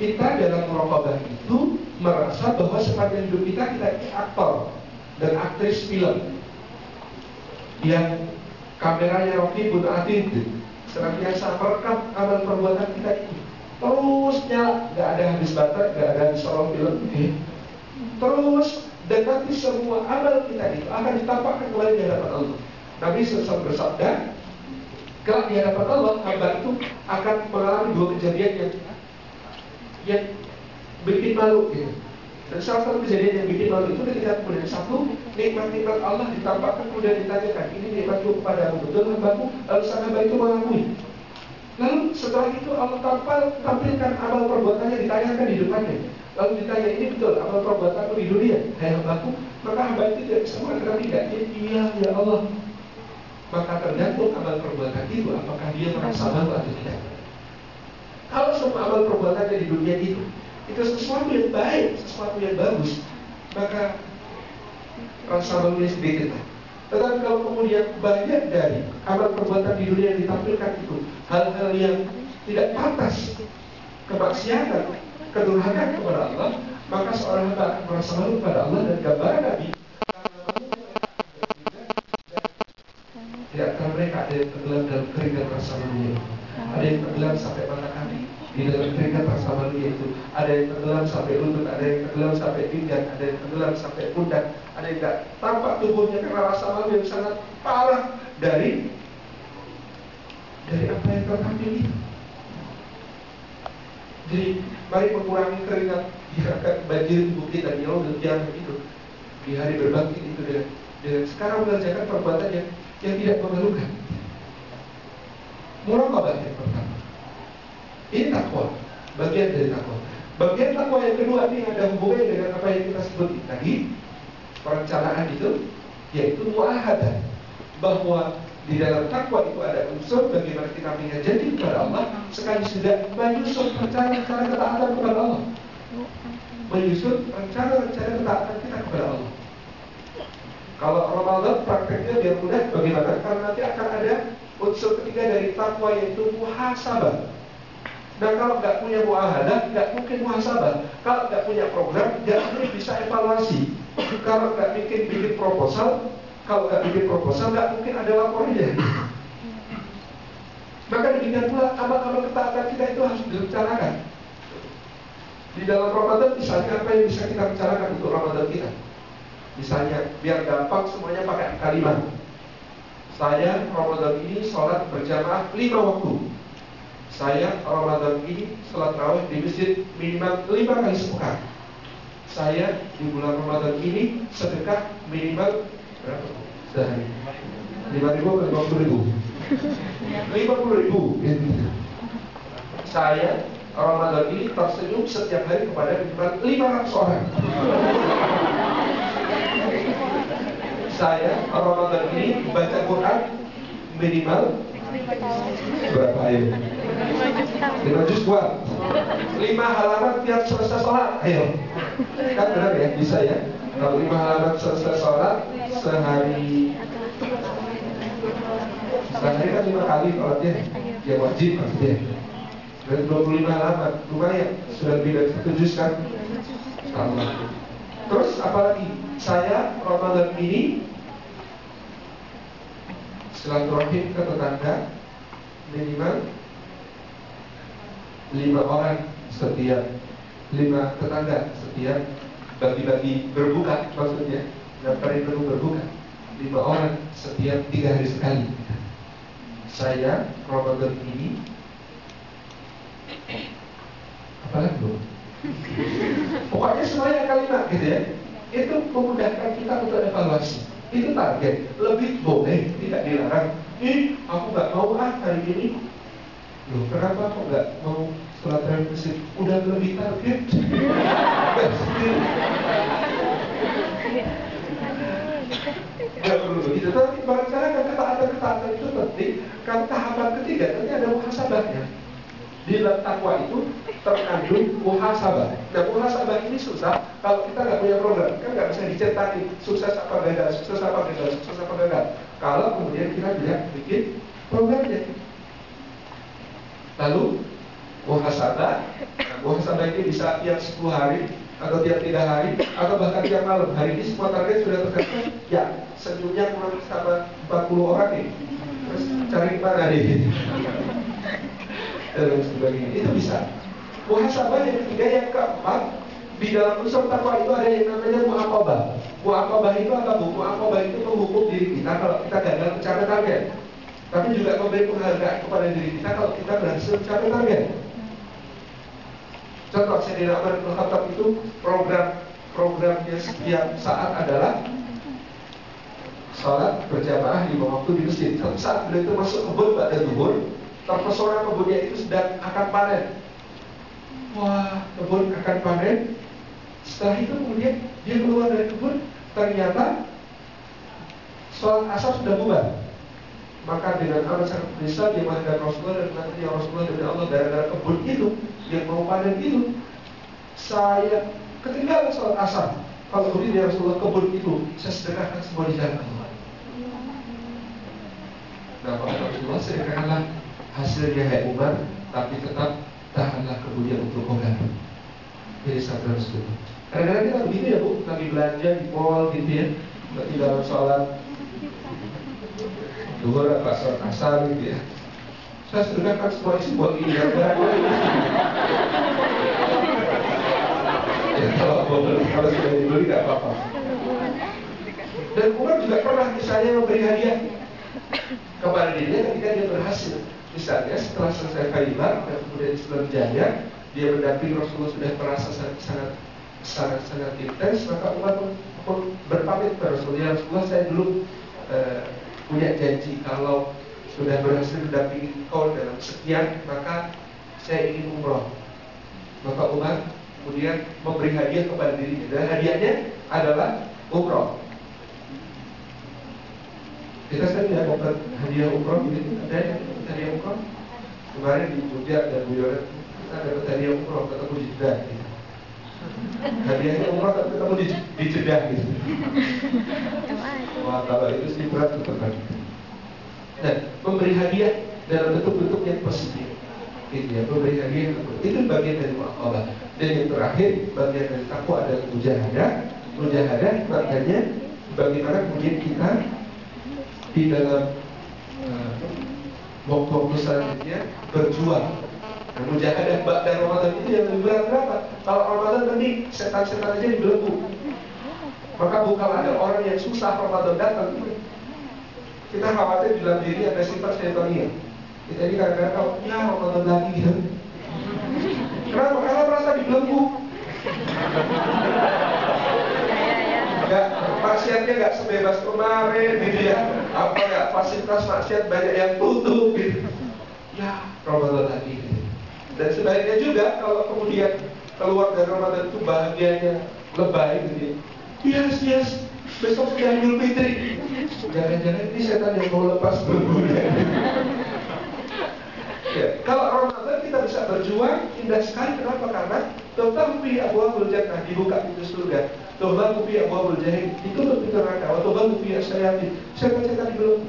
Kita dalam merokobah itu merasa bahwa sepanjang hidup kita kita ini aktor dan aktris film yang kameranya Rocky Bun Atid senantiasa merekam amal perbuatan kita itu terus nyala nggak ada habis baterai nggak ada habis film okay. terus dan nanti semua amal kita itu akan ditampakkan kembali di hadapan Allah Nabi SAW bersabda kelak di hadapan Allah hamba itu akan mengalami dua kejadian yang yang bikin malu gitu. Dan salah satu kejadian yang bikin malu itu ketika kemudian satu nikmat-nikmat Allah ditampakkan kemudian ditanyakan ini nikmatku kepada betul hambaku lalu sang hamba itu mengakui. Lalu setelah itu Allah tampil, tampilkan amal perbuatannya ditanyakan di depannya. Lalu ditanya ini betul amal perbuatanmu di dunia, hai hambaku. Maka hamba itu tidak bisa mengatakan tidak. Iya ya Allah. Maka tergantung amal perbuatan itu apakah dia merasa malu atau tidak. Kalau semua amal perbuatannya di dunia itu itu sesuatu yang baik, sesuatu yang bagus, maka rasa malunya sedikit lah. Tetapi kalau kemudian banyak dari amal perbuatan di dunia yang ditampilkan itu hal-hal yang tidak pantas, kemaksiatan, kedurhakaan kepada Allah, maka seorang hamba akan merasa malu kepada Allah dan gambaran Nabi tidak karena mereka ada yang tenggelam dalam rasa malunya, ada yang tenggelam sampai mata kaki, di dalam keringat rasa malunya itu. Ada yang tenggelam sampai lutut, ada yang tenggelam sampai pinggang, ada yang tenggelam sampai pundak, ada yang tidak tampak tubuhnya karena rasa malu yang sangat parah dari dari apa yang tertampil itu. Jadi mari mengurangi keringat. Yang akan banjir tubuh kita di Allah dan itu di hari berbakti itu dengan, dengan sekarang mengerjakan perbuatan yang yang tidak memalukan. Muraqabah yang pertama. Ini takwa, bagian dari takwa. Bagian takwa yang kedua ini ada hubungannya dengan apa yang kita sebut tadi, perencanaan itu, yaitu muahadah. Bahwa di dalam takwa itu ada unsur bagaimana kita janji kepada Allah, sekali sudah menyusun rencana-rencana ketaatan kepada Allah. Menyusun rencana-rencana ketaatan kita kepada Allah. Kalau Ramadan prakteknya biar mudah bagaimana? Karena nanti akan ada unsur ketiga dari takwa yaitu muhasabah. Nah kalau nggak punya muahadah, nggak mungkin muhasabah. Kalau nggak punya program, nggak mungkin bisa evaluasi. Kalau nggak bikin bikin proposal, kalau nggak bikin proposal, nggak mungkin ada laporannya. Maka demikian pula amal-amal ketaatan kita itu harus direncanakan. Di dalam Ramadan misalnya apa yang bisa kita rencanakan untuk Ramadan kita? Misalnya biar gampang semuanya pakai kalimat. Saya Ramadan ini sholat berjamaah lima waktu. Saya Ramadan ini sholat raweh di masjid minimal lima kali sepekan. Saya di bulan Ramadan ini sedekah minimal berapa? Sehari. Lima ribu atau lima puluh ribu? Lima puluh ribu. Saya Ramadan ini tersenyum setiap hari kepada minimal lima ratus orang. Saya Ramadan ini baca Quran minimal berapa ayo? Lima juz kuat. Lima halaman tiap selesai sholat. Ayo. Kan benar ya? Bisa ya? Kalau lima halaman selesai sholat sehari sehari kan lima kali sholatnya ya wajib maksudnya dan 25 halaman lumayan sudah lebih dari satu juz kan Allah terus apalagi saya Ramadan ini silaturahim ke tetangga minimal lima orang setiap lima tetangga setiap bagi-bagi berbuka maksudnya daftarin menu berbuka lima orang setiap tiga hari sekali. Saya Ramadan ini apalagi bro pokoknya semuanya kalimat gitu ya itu memudahkan kita untuk evaluasi. Itu target. Lebih boleh tidak dilarang. Ih aku nggak mau ah hari ini. Loh kenapa kok nggak mau setelah transisi udah lebih target. Nggak sendiri perlu begitu. Tapi merencanakan ketaatan-ketaatan itu penting? Karena tahapan ketiga nanti ada muhasabahnya di dalam takwa itu terkandung muhasabah. Nah muhasabah ini susah kalau kita nggak punya program, kan nggak bisa dicetakin sukses apa gagal, sukses apa gagal, sukses apa gagal. Kalau kemudian kita tidak bikin programnya. Lalu muhasabah, nah, muhasabah ini bisa tiap 10 hari atau tiap tiga hari atau bahkan tiap malam. Hari ini semua target sudah tercapai. Ya senyumnya kurang sama 40 orang nih. Terus cari mana nih? Dan lain sebagainya. Itu bisa. Muhasabah yang ketiga yang keempat. Di dalam unsur takwa itu ada yang namanya muakobah muakobah itu apa bu? Muakobah itu menghukum diri kita kalau kita gagal mencapai target. Tapi juga memberi penghargaan kepada diri kita kalau kita berhasil mencapai target. Contoh saya di Umar bin Khattab itu program programnya setiap saat adalah sholat berjamaah di waktu di masjid. Saat beliau itu masuk kebun pada zuhur, terpesona kebunnya itu sedang akan panen. Wah, kebun akan panen. Setelah itu kemudian dia keluar dari kebun, ternyata sholat asar sudah bubar. Maka dengan amat sangat bisa dia menghadap Rasulullah dan mengatakan ya Rasulullah demi Allah gara-gara kebun itu yang mau panen itu saya ketinggalan sholat asar. Kalau kemudian ya Rasulullah kebun itu saya sedekahkan semua di jalan Allah. Nah maka Rasulullah sedekahkanlah hasilnya hai Umar, tapi tetap tahanlah kebunnya untuk orang. Jadi sabda Rasulullah. Kadang-kadang kita begitu ya bu, lagi belanja di mall gitu ya, ketinggalan sholat Duhur apa sholat asar gitu ya. Saya sedekahkan semua isi buat ini ya. ya kalau kalau sudah dibeli tidak apa-apa. Dan Umar juga pernah misalnya memberi hadiah kepada dirinya ketika dia berhasil. Misalnya setelah selesai Khaybar dan kemudian sebelum jaya, dia mendampingi Rasulullah sudah merasa sangat sangat sangat intens, maka Umar pun berpamit kepada Rasulullah. Rasulullah saya dulu uh, punya janji kalau sudah berhasil mendampingi kau dalam sekian, maka saya ingin umroh. Maka Umar kemudian memberi hadiah kepada dirinya dan hadiahnya adalah umroh. Kita sering ya dapat hadiah umroh gitu, ada yang hadiah umroh. Kemarin di Jogja dan Bu kita dapat hadiah umroh ketemu di Jeddah. Gitu. Hadiahnya umroh tapi ketemu di, di Jeddah gitu. Wah kalau itu sih berat tetap Nah, memberi hadiah dalam bentuk-bentuk yang positif. Gitu ya, memberi hadiah itu bagian dari muakabah. Dan yang terakhir bagian dari takwa adalah mujahadah. Mujahadah maknanya bagaimana kemudian kita di dalam uh, waktu selanjutnya berjuang. Nah, mujahadah dan Ramadan itu yang lebih berat berapa? Kalau Ramadan nanti setan-setan aja dibelenggu. Maka bukan ada orang yang susah Ramadan datang kita khawatir dalam diri ada sifat setonia. Kita ini kadang-kadang kalau ya Ramadan lagi gitu. Kenapa? Karena merasa dibelenggu. Gak, maksiatnya gak sebebas kemarin gitu ya. Apa ya, fasilitas maksiat banyak yang tutup gitu. Ya, Ramadan lagi. Gitu. Dan sebaiknya juga kalau kemudian keluar dari Ramadan itu bahagianya lebay gitu ya. Yes, yes, besok sudah Idul Fitri. Jangan-jangan ini setan yang mau lepas belenggunya Ya, kalau Ramadan kita bisa berjuang indah sekali kenapa? Karena Tuhan fi abwabul jannah dibuka pintu surga. Tuhan fi abwabul jahim ditutup pintu neraka. Wa Tuhan fi asyayatin setan-setan belum.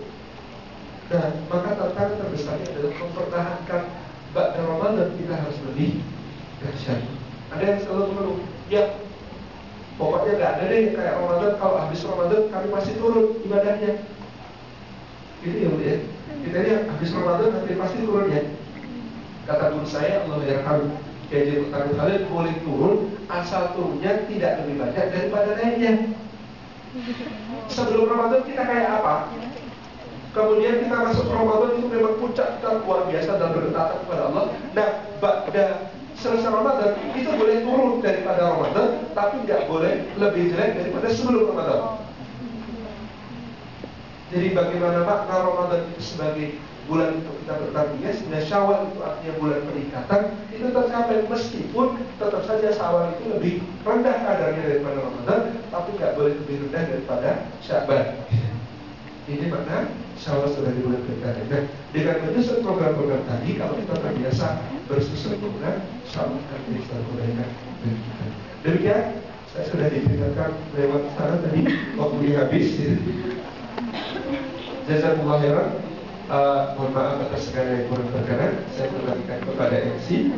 Nah, maka tantangan terbesarnya adalah mempertahankan bak Ramadan kita harus lebih dahsyat. Ada yang selalu mengeluh, ya pokoknya nggak ada deh kayak Ramadan kalau habis Ramadan kami masih turun ibadahnya. Gitu ya, Bu ya. Kita ini habis Ramadan nanti pasti turun ya. Kata guru saya, Allah yarham Kiai Utami Khalid boleh turun asal turunnya tidak lebih banyak daripada naiknya. Sebelum Ramadan kita kayak apa? Kemudian kita masuk Ramadan itu memang puncak kita luar biasa dan berdekatan kepada Allah. Nah, pada selesai Ramadan itu boleh turun daripada Ramadan, tapi nggak boleh lebih jelek daripada sebelum Ramadan. Jadi bagaimana makna Ramadan itu sebagai bulan untuk kita bertandingnya sehingga Syawal itu artinya bulan peningkatan itu tercapai meskipun tetap saja Syawal itu lebih rendah kadarnya daripada Ramadan tapi nggak boleh lebih rendah daripada Syaban. Ini makna Syawal sebagai bulan peningkatan. Nah, dengan menyusun program-program tadi kalau kita terbiasa program Syawal akan bisa kebaikan Demikian saya sudah diperingatkan lewat sana tadi waktu habis. Jazakumullah. Uh, mohon maaf atas segala yang kurang berkenan. Saya kembalikan kepada MC.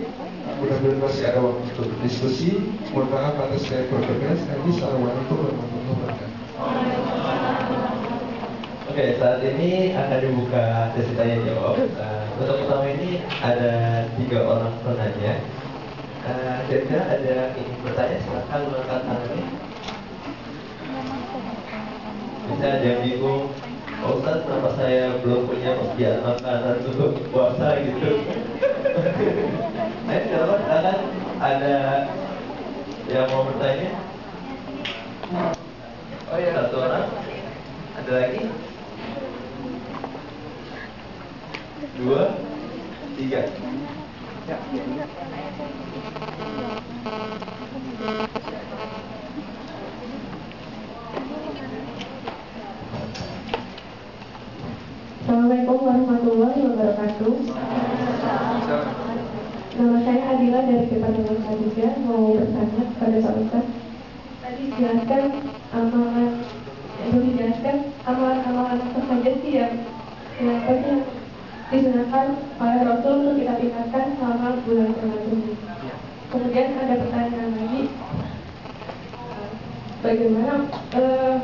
Mudah-mudahan masih ada waktu untuk diskusi. Mohon maaf atas segala yang kurang berkenan. Sekali Assalamualaikum warahmatullahi wabarakatuh. Oke, saat ini akan dibuka sesi tanya jawab. Uh, untuk pertama ini ada tiga orang penanya. Uh, ada ingin bertanya, silakan mengangkat tangannya. Bisa yang bingung, pak ustadz kenapa saya belum punya persediaan makanan untuk puasa gitu? Ayo, sekarang akan ada yang mau bertanya? Oh ya satu orang. Ada lagi? Dua tiga. ya. Assalamualaikum warahmatullahi wabarakatuh. Nama saya Adila dari Departemen Ketiga mau bertanya kepada Pak Ustaz. Tadi dijelaskan amalan itu dijelaskan amalan-amalan apa saja sih yang yang apa sih disunahkan oleh Rasul untuk kita tingkatkan selama bulan Ramadan ini. Kemudian ada pertanyaan lagi, bagaimana eh,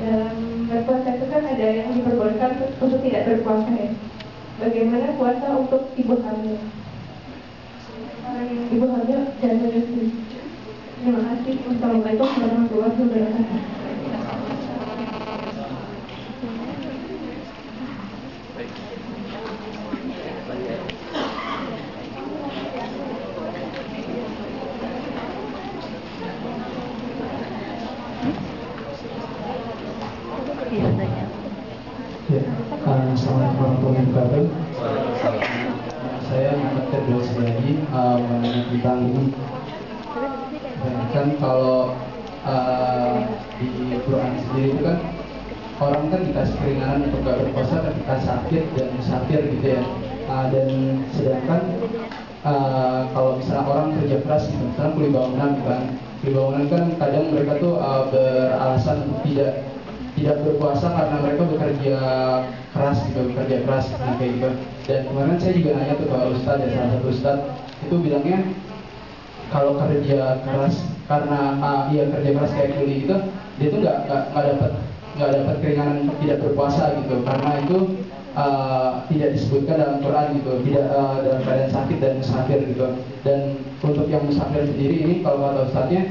dalam berpuasa itu kan ada yang diperbolehkan untuk tidak berpuasa ya. Bagaimana puasa untuk ibu hamil? Orang ibu hamil dan menyusui. Terima kasih. Wassalamualaikum warahmatullahi wabarakatuh. Iya, tanya. Ya, uh, Assalamualaikum warahmatullahi wabarakatuh. Saya Muhammad Firdaus Sediadi uh, mengenai tentang ini. Kan kalau uh, di Quran sendiri itu kan orang kan dikasih keringanan untuk gak berpuasa ketika sakit dan musafir gitu ya. Uh, dan sedangkan uh, kalau misalnya orang kerja keras gitu, misalnya kuli bangunan kan, kuli bangunan kan kadang mereka tuh uh, beralasan tidak tidak berpuasa karena mereka bekerja keras gitu, bekerja keras nah, kayak gitu. Dan kemarin saya juga nanya tuh ke Ustadz ya salah satu Ustadz itu bilangnya kalau kerja keras karena uh, iya kerja keras kayak kuli itu dia tuh nggak nggak dapat nggak dapat keringanan tidak berpuasa gitu karena itu uh, tidak disebutkan dalam Quran gitu tidak uh, dalam keadaan sakit dan musafir gitu dan untuk yang musafir sendiri ini kalau kata Ustadznya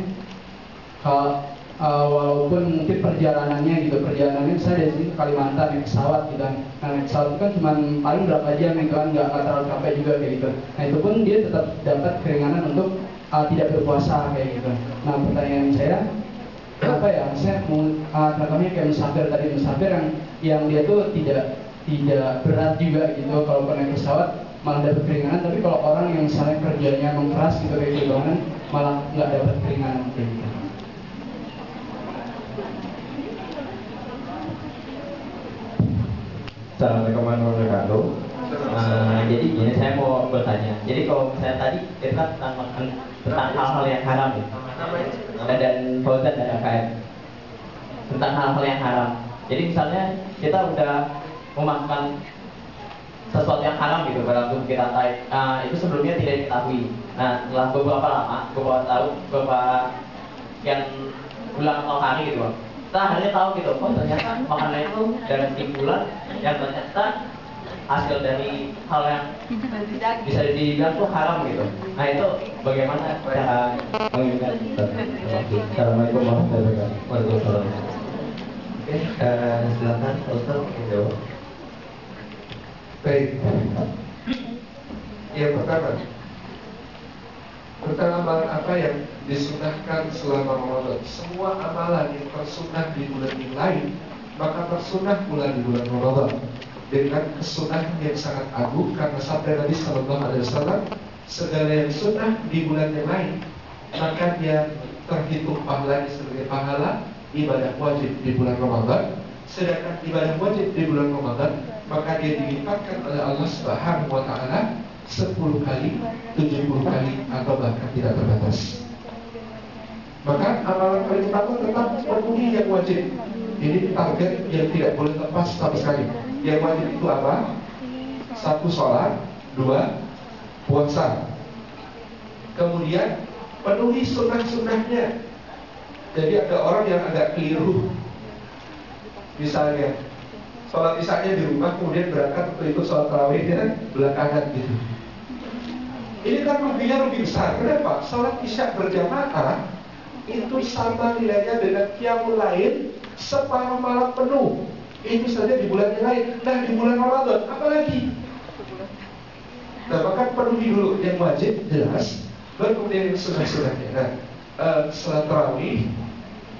kalau uh, walaupun mungkin perjalanannya gitu perjalanannya saya dari sini ke Kalimantan naik pesawat gitu kan. Nah, naik pesawat itu kan cuma paling berapa jam gitu kan nggak terlalu capek juga kayak gitu. Nah itu pun dia tetap dapat keringanan untuk uh, tidak berpuasa kayak gitu. Nah pertanyaan saya apa ya saya uh, contohnya kayak musafir tadi musafir yang yang dia tuh tidak tidak berat juga gitu. Kalau naik pesawat malah dapat keringanan. Tapi kalau orang yang misalnya kerjanya emang keras gitu kayak gitu kan malah nggak dapat keringanan. gitu Assalamualaikum warahmatullahi wabarakatuh. Eh, jadi gini saya mau bertanya. Jadi kalau misalnya tadi kita kan tentang hal-hal yang haram ya. Dan, dan Fauzan dan KM tentang hal-hal yang haram. Jadi misalnya kita udah memakan sesuatu yang haram gitu tubuh kita eh, itu sebelumnya tidak diketahui. Nah setelah beberapa lama, beberapa tahun, beberapa yang bulan atau hari gitu, kita akhirnya tahu gitu, oh ternyata makanan itu dalam bulan yang ternyata hasil dari hal yang bisa dibilang tuh haram gitu. Nah itu bagaimana cara mengingat? Assalamualaikum warahmatullahi wabarakatuh. Oke, eh, silakan Ustaz menjawab. Baik. Yang pertama, amalan apa yang disunahkan selama Ramadan. Semua amalan yang tersunah di bulan yang lain, maka tersunah pula di bulan Ramadan dengan kesunahan yang sangat agung karena sabda Nabi Sallallahu Alaihi Wasallam segala yang sunnah di bulan yang lain maka dia terhitung pahalanya sebagai pahala ibadah wajib di bulan Ramadan sedangkan ibadah wajib di bulan Ramadan maka dia dilipatkan oleh Allah Subhanahu wa taala 10 kali, 70 kali atau bahkan tidak terbatas. Maka amalan paling utama tetap penuhi yang wajib. Ini target yang tidak boleh lepas sama sekali. Yang wajib itu apa? Satu sholat, dua puasa. Kemudian penuhi sunnah-sunnahnya. Jadi ada orang yang agak keliru. Misalnya, sholat isanya di rumah kemudian berangkat untuk ikut sholat tarawihnya kan belakangan gitu. Ini kan ruginya rugi besar. Kenapa? Sholat isya berjamaah itu sama nilainya dengan qiyamul lain separuh malam penuh. Itu saja di bulan yang lain. Nah di bulan Ramadan apalagi? Nah maka penuhi dulu yang wajib jelas, baru kemudian yang sunnah-sunnahnya. Nah eh, setelah tarawih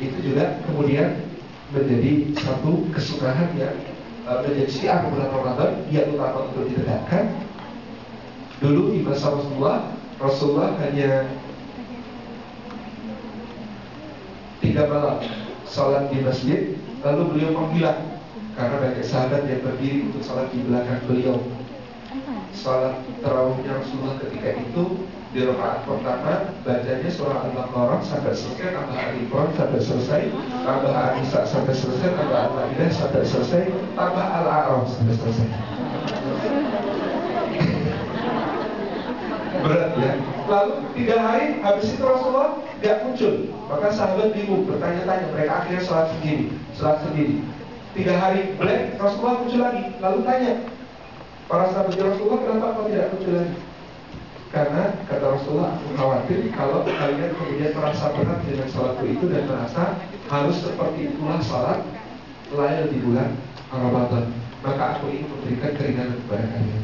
itu juga kemudian menjadi satu kesunahan yang uh, menjadi syiar bulan Ramadan dia utama untuk ditegakkan dulu di masa Rasulullah Rasulullah hanya tiga malam sholat di masjid lalu beliau menghilang karena banyak sahabat yang berdiri untuk sholat di belakang beliau sholat terawihnya Rasulullah ketika itu di rakaat pertama bacanya surah Al-Baqarah sampai selesai, tambah Al-Imran sampai selesai, tambah Al-Nisa sampai selesai, tambah Al-Maidah sampai selesai, tambah Al-A'raf sampai selesai. Berat ya. Lalu tiga hari habis itu Rasulullah gak muncul, maka sahabat bingung bertanya-tanya. Mereka akhirnya sholat sendiri, sholat sendiri. Tiga hari black Rasulullah muncul lagi, lalu tanya para sahabat Rasulullah kenapa kau tidak muncul lagi? Karena kata Rasulullah, aku khawatir kalau kalian kemudian merasa berat dengan sholatku itu dan merasa harus seperti itulah sholat layar di bulan Ramadan. Maka aku ingin memberikan keringanan kepada kalian.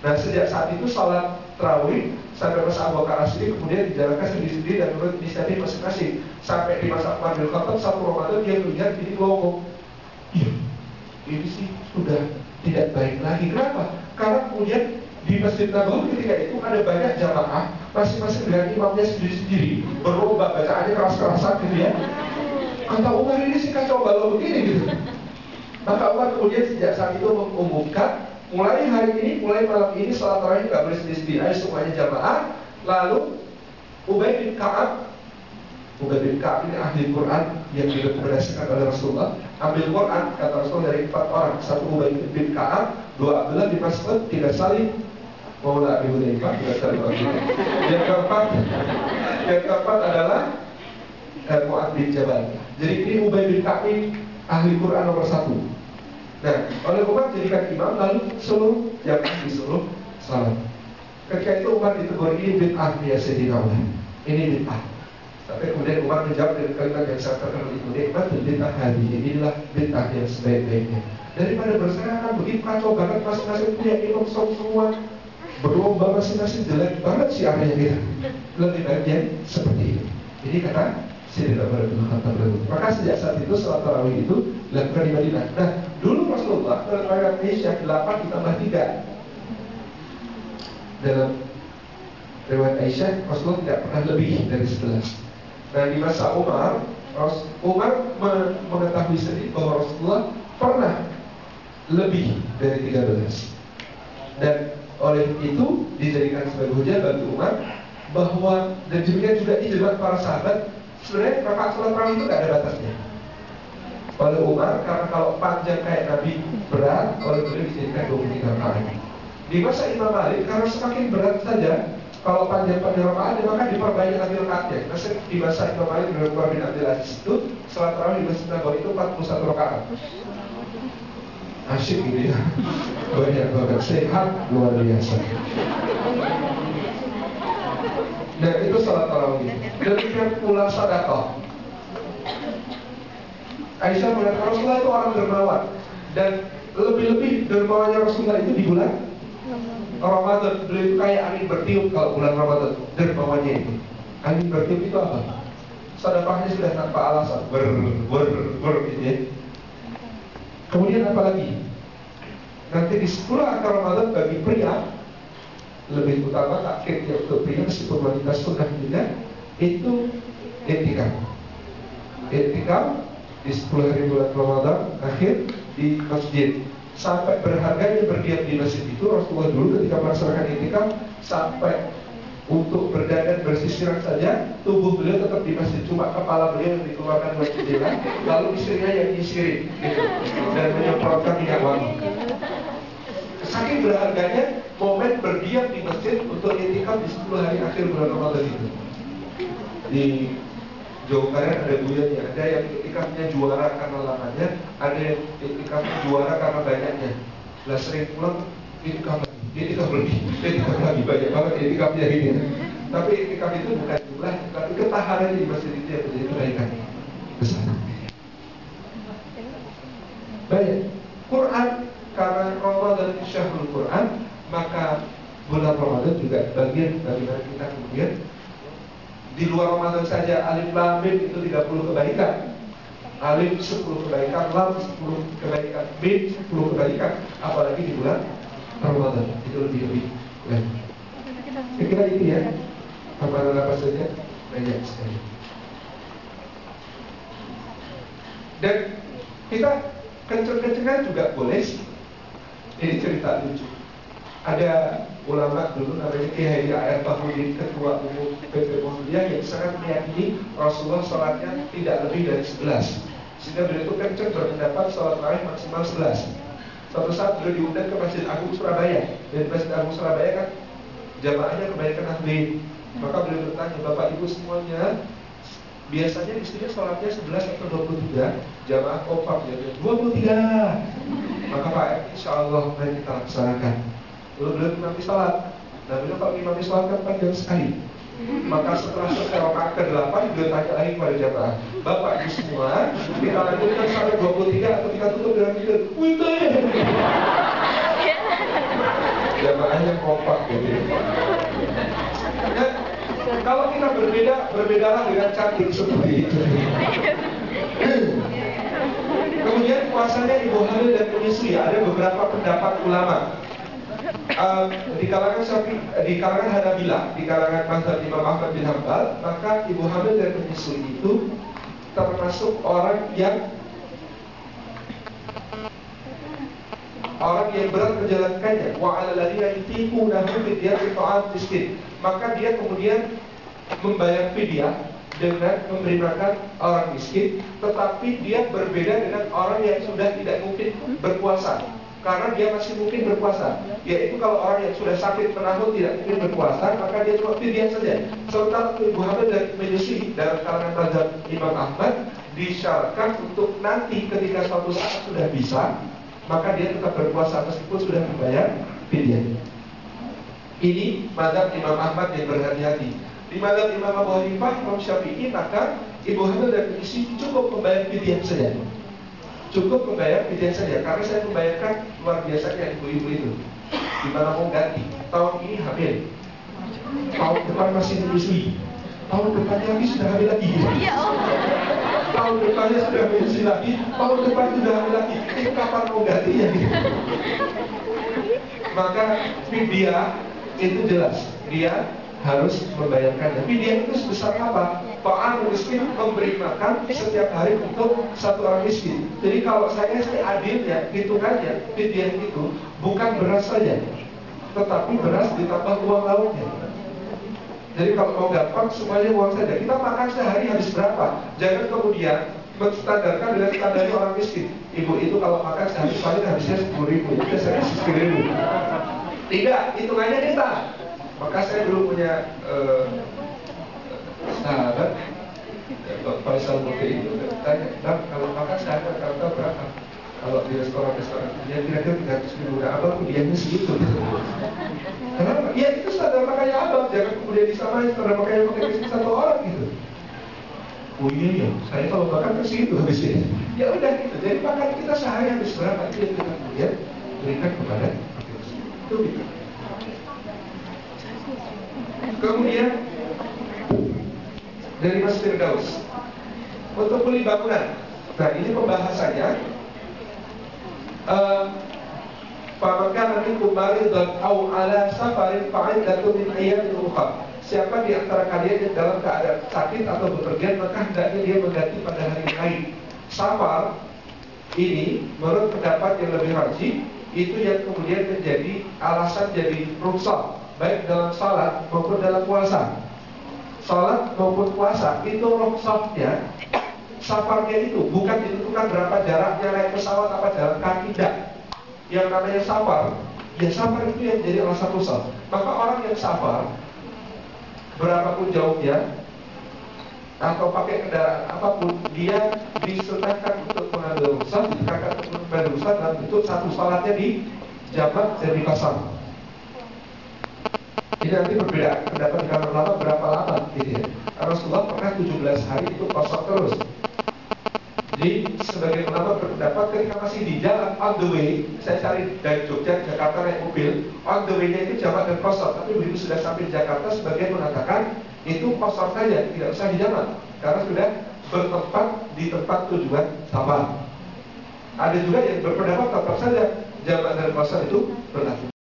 Nah sejak saat itu sholat terawih sampai masa Abu Bakar kemudian dijalankan sendiri-sendiri dan menurut inisiatif masing-masing. Sampai di masa Umar bin satu Ramadan dia melihat ini ngomong, iya ini sih sudah tidak baik lagi. Kenapa? Karena kemudian di Masjid Nabawi ketika itu ada banyak jamaah masing-masing dengan imamnya sendiri-sendiri berlomba bacaannya keras-kerasan gitu ya kata Umar ini sih kacau balau begini gitu maka Umar kemudian sejak saat itu mengumumkan mulai hari ini, mulai malam ini salat tarawih nggak boleh sendiri-sendiri. Ayo semuanya jamaah. Lalu Ubay bin Ka'ab Ubay bin Ka'ab ini ahli Quran yang direkomendasikan oleh Rasulullah. Ambil Quran kata Rasulullah dari empat orang. Satu Ubay bin Ka'ab dua Abdullah bin Mas'ud tiga Salim Maula Abi Hudzaifah tidak saling Yang keempat, yang keempat adalah eh, Mu'ad bin Jabal. Jadi ini Ubay bin Ka'ab ahli Quran nomor satu. Nah, oleh Umar jadikan imam lalu seluruh yang di seluruh salat. Ketika itu Umar ditegur ini bid'ah ya Sayyidina Umar. Ini bid'ah. Tapi kemudian Umar menjawab dengan kalimat yang sangat terkenal itu nikmat bid'ah hadi inilah bid'ah yang sebaik-baiknya. Daripada berserakan begitu kacau banget masing-masing punya imam semua berlomba masing-masing jelek banget sih siarnya kita lebih baik yang seperti ini ini kata Sayyidina Umar bin Khattab maka sejak saat itu salat tarawih itu dilakukan di Madinah. Nah dulu Rasulullah dalam riwayat Aisyah 8 ditambah 3 dalam riwayat Aisyah Rasulullah tidak pernah lebih dari 11 nah di masa Umar Umar mengetahui sendiri bahwa Rasulullah pernah lebih dari 13 dan oleh itu dijadikan sebagai hujah bagi umat bahwa dan demikian juga ijma para sahabat sebenarnya rakaat sholat tarawih itu tidak ada batasnya. Oleh Umar karena kalau panjang kayak Nabi berat oleh beliau dijadikan 23 rakaat di masa Imam Malik karena semakin berat saja kalau panjang panjang rakaat maka diperbanyak lagi rakaatnya masa di masa Imam Malik dengan Umar bin Abdul Aziz itu sholat tarawih di Masjid Nabawi itu 41 rakaat. Asyik gitu ya. Banyak banget. Sehat luar biasa nah itu salat tarawih. Demikian pula sedekah Aisyah mengatakan Rasulullah itu orang dermawan. Dan lebih-lebih dermawannya Rasulullah itu di bulan Ramadan. Beliau itu kayak angin bertiup kalau bulan Ramadan. Dermawannya itu. Angin bertiup itu apa? Sedekahnya sudah tanpa alasan. Ber ber ber gitu ya. Kemudian apa lagi? Nanti di 10 akhir Ramadan bagi pria lebih utama takkit ya untuk pria meskipun wanita sunnah itu etika etika di 10 hari bulan Ramadan akhir di masjid. Sampai berharganya berdiam di masjid itu Rasulullah dulu ketika melaksanakan etika sampai untuk berdandan bersisiran saja tubuh beliau tetap di masjid. Cuma kepala beliau yang dikeluarkan dari jendela lalu istrinya yang nyisirin gitu, dan menyemprotkan minyak wangi saking berharganya momen berdiam di masjid untuk itikaf di 10 hari akhir bulan Ramadan itu di Barat ada buyanya, ada yang itikafnya juara karena lamanya, ada yang itikafnya juara karena banyaknya. Lah sering pulang itikaf itikaf lebih, itikaf lagi banyak banget itikafnya ini. Tapi itikaf itu bukan jumlah, tapi ketahanan di masjid itu yang menjadi kebaikan besar. Baik, Quran karena Ramadan syahrul Quran, maka bulan Ramadan juga bagian bagaimana kita kemudian di luar Ramadan saja alif lam mim itu 30 kebaikan. Alif 10 kebaikan, Lam 10 kebaikan, Mim 10 kebaikan, apalagi di bulan Ramadan itu lebih lebih. Saya kira itu ya. Apa apa saja banyak sekali. Dan kita kenceng-kencengan juga boleh sih. Ini cerita lucu. Ada ulama dulu namanya Kiai Air Bahudin ketua umum PP Muhammadiyah yang sangat meyakini Rasulullah sholatnya tidak lebih dari 11 sehingga beliau itu kenceng berpendapat sholat tarawih maksimal 11 Suatu saat beliau diundang ke Masjid Agung Surabaya. Dan Masjid Agung Surabaya kan jamaahnya kebanyakan ahli. Maka beliau bertanya Bapak Ibu semuanya biasanya di sini sholatnya 11 atau 23 jamaah kompak ya 23 maka Pak insya Allah mari kita laksanakan Lalu beliau imami sholat. Nah beliau kalau imami sholat kan panjang sekali. Maka setelah selesai rokaat ke-8 Beliau tanya lagi kepada jamaah Bapak ibu semua Kita lanjutkan sampai 23 atau kita tutup dengan tidur Wita ya Jamaahnya kompak gitu. Kalau kita berbeda Berbedalah dengan cantik seperti itu. Kemudian puasanya ibu hamil dan penyusui Ada beberapa pendapat ulama di kalangan Syafi, di kalangan Hanabila, di kalangan mazhab Imam Ahmad bin Hambal, maka ibu hamil dan penyusui itu termasuk orang yang orang yang berat menjalankannya. Wa 'alal ladzina yutiqunahu fidyatun ta'am miskin. Maka dia kemudian membayar fidyah dengan memberi makan orang miskin tetapi dia berbeda dengan orang yang sudah tidak mungkin berpuasa karena dia masih mungkin berpuasa. Yaitu kalau orang yang sudah sakit penahun tidak mungkin berpuasa maka dia cuma fidyah saja. Sementara ibu hamil dan menyusui dalam kalangan mazhab Imam Ahmad disyaratkan untuk nanti ketika suatu saat sudah bisa maka dia tetap berpuasa meskipun sudah membayar fidyah ini mazhab Imam Ahmad yang berhati-hati. Di mazhab Imam Abu Hanifah, Imam Syafi'i maka ibu hamil dan menyusui cukup membayar fidyah saja cukup membayar fidyah saja karena saya membayarkan luar biasanya ibu-ibu itu. Di mana mau ganti. Tahun ini hamil. Tahun depan masih menyusui tahun depannya lagi sudah hamil lagi. Tahun depannya sudah menyusui lagi. Tahun depan sudah hamil lagi. Ini kapan mau ganti ya? Maka fidyah itu jelas. Dia harus membayarkannya fidyah itu sebesar apa Ta'am miskin memberi makan setiap hari untuk satu orang miskin. Jadi kalau saya sih adilnya, hitungannya, fidyah itu bukan beras saja, tetapi beras ditambah uang lauknya. Jadi kalau mau gampang semuanya uang saja. Kita makan sehari habis berapa? Jangan kemudian menstandarkan dengan standar orang miskin. Ibu itu kalau makan sehari paling habisnya sepuluh ribu, itu saya sepuluh ribu. Tidak, hitungannya kita. Maka saya dulu punya uh, sahabat Pak Faisal Mukti itu tanya, Bang, kalau makan sehari rata berapa? Kalau di restoran-restoran, ya kira-kira tiga ratus ribu. Nah, abang dianya segitu. Kenapa? Ya itu standar makannya abang, jangan kemudian disamain standar makannya makan istri satu orang gitu. Oh iya ya, saya kalau makan ke situ habisnya. Ya udah gitu. Jadi makan kita sehari habis berapa itu yang kita kemudian berikan kepada itu gitu. Kemudian dari Mas Firdaus untuk beli bangunan. Nah ini pembahasannya. Pamakan nanti kembali au ala safarin fa'in datu min ayat ukhra. Siapa di antara kalian yang dalam keadaan sakit atau bepergian maka hendaknya dia mengganti pada hari lain. Safar ini menurut pendapat yang lebih rajih itu yang kemudian menjadi alasan jadi ruksah baik dalam salat maupun dalam puasa. Sholat maupun puasa itu rukhsahnya safarnya itu bukan ditentukan berapa jaraknya naik pesawat apa jalan kaki tidak yang namanya safar ya safar itu yang jadi alasan rukhsah maka orang yang safar berapapun jauhnya atau pakai kendaraan apa pun dia disunahkan untuk mengambil rukhsah dikatakan untuk mengambil rukhsah dalam bentuk satu sholatnya di jabat dan di pasar ini nanti berbeda pendapat di kalangan ulama berapa lama gitu ya. Rasulullah pernah 17 hari itu kosong terus. Jadi sebagai ulama berpendapat ketika masih di jalan on the way, saya cari dari Jogja Jakarta naik mobil, on the way-nya itu jamak dan kosong. Tapi begitu sudah sampai Jakarta, sebagian mengatakan itu kosong saja, tidak usah di jamak karena sudah bertempat di tempat tujuan sama. Ada juga yang berpendapat tetap saja jamaah dan kosong itu berlaku.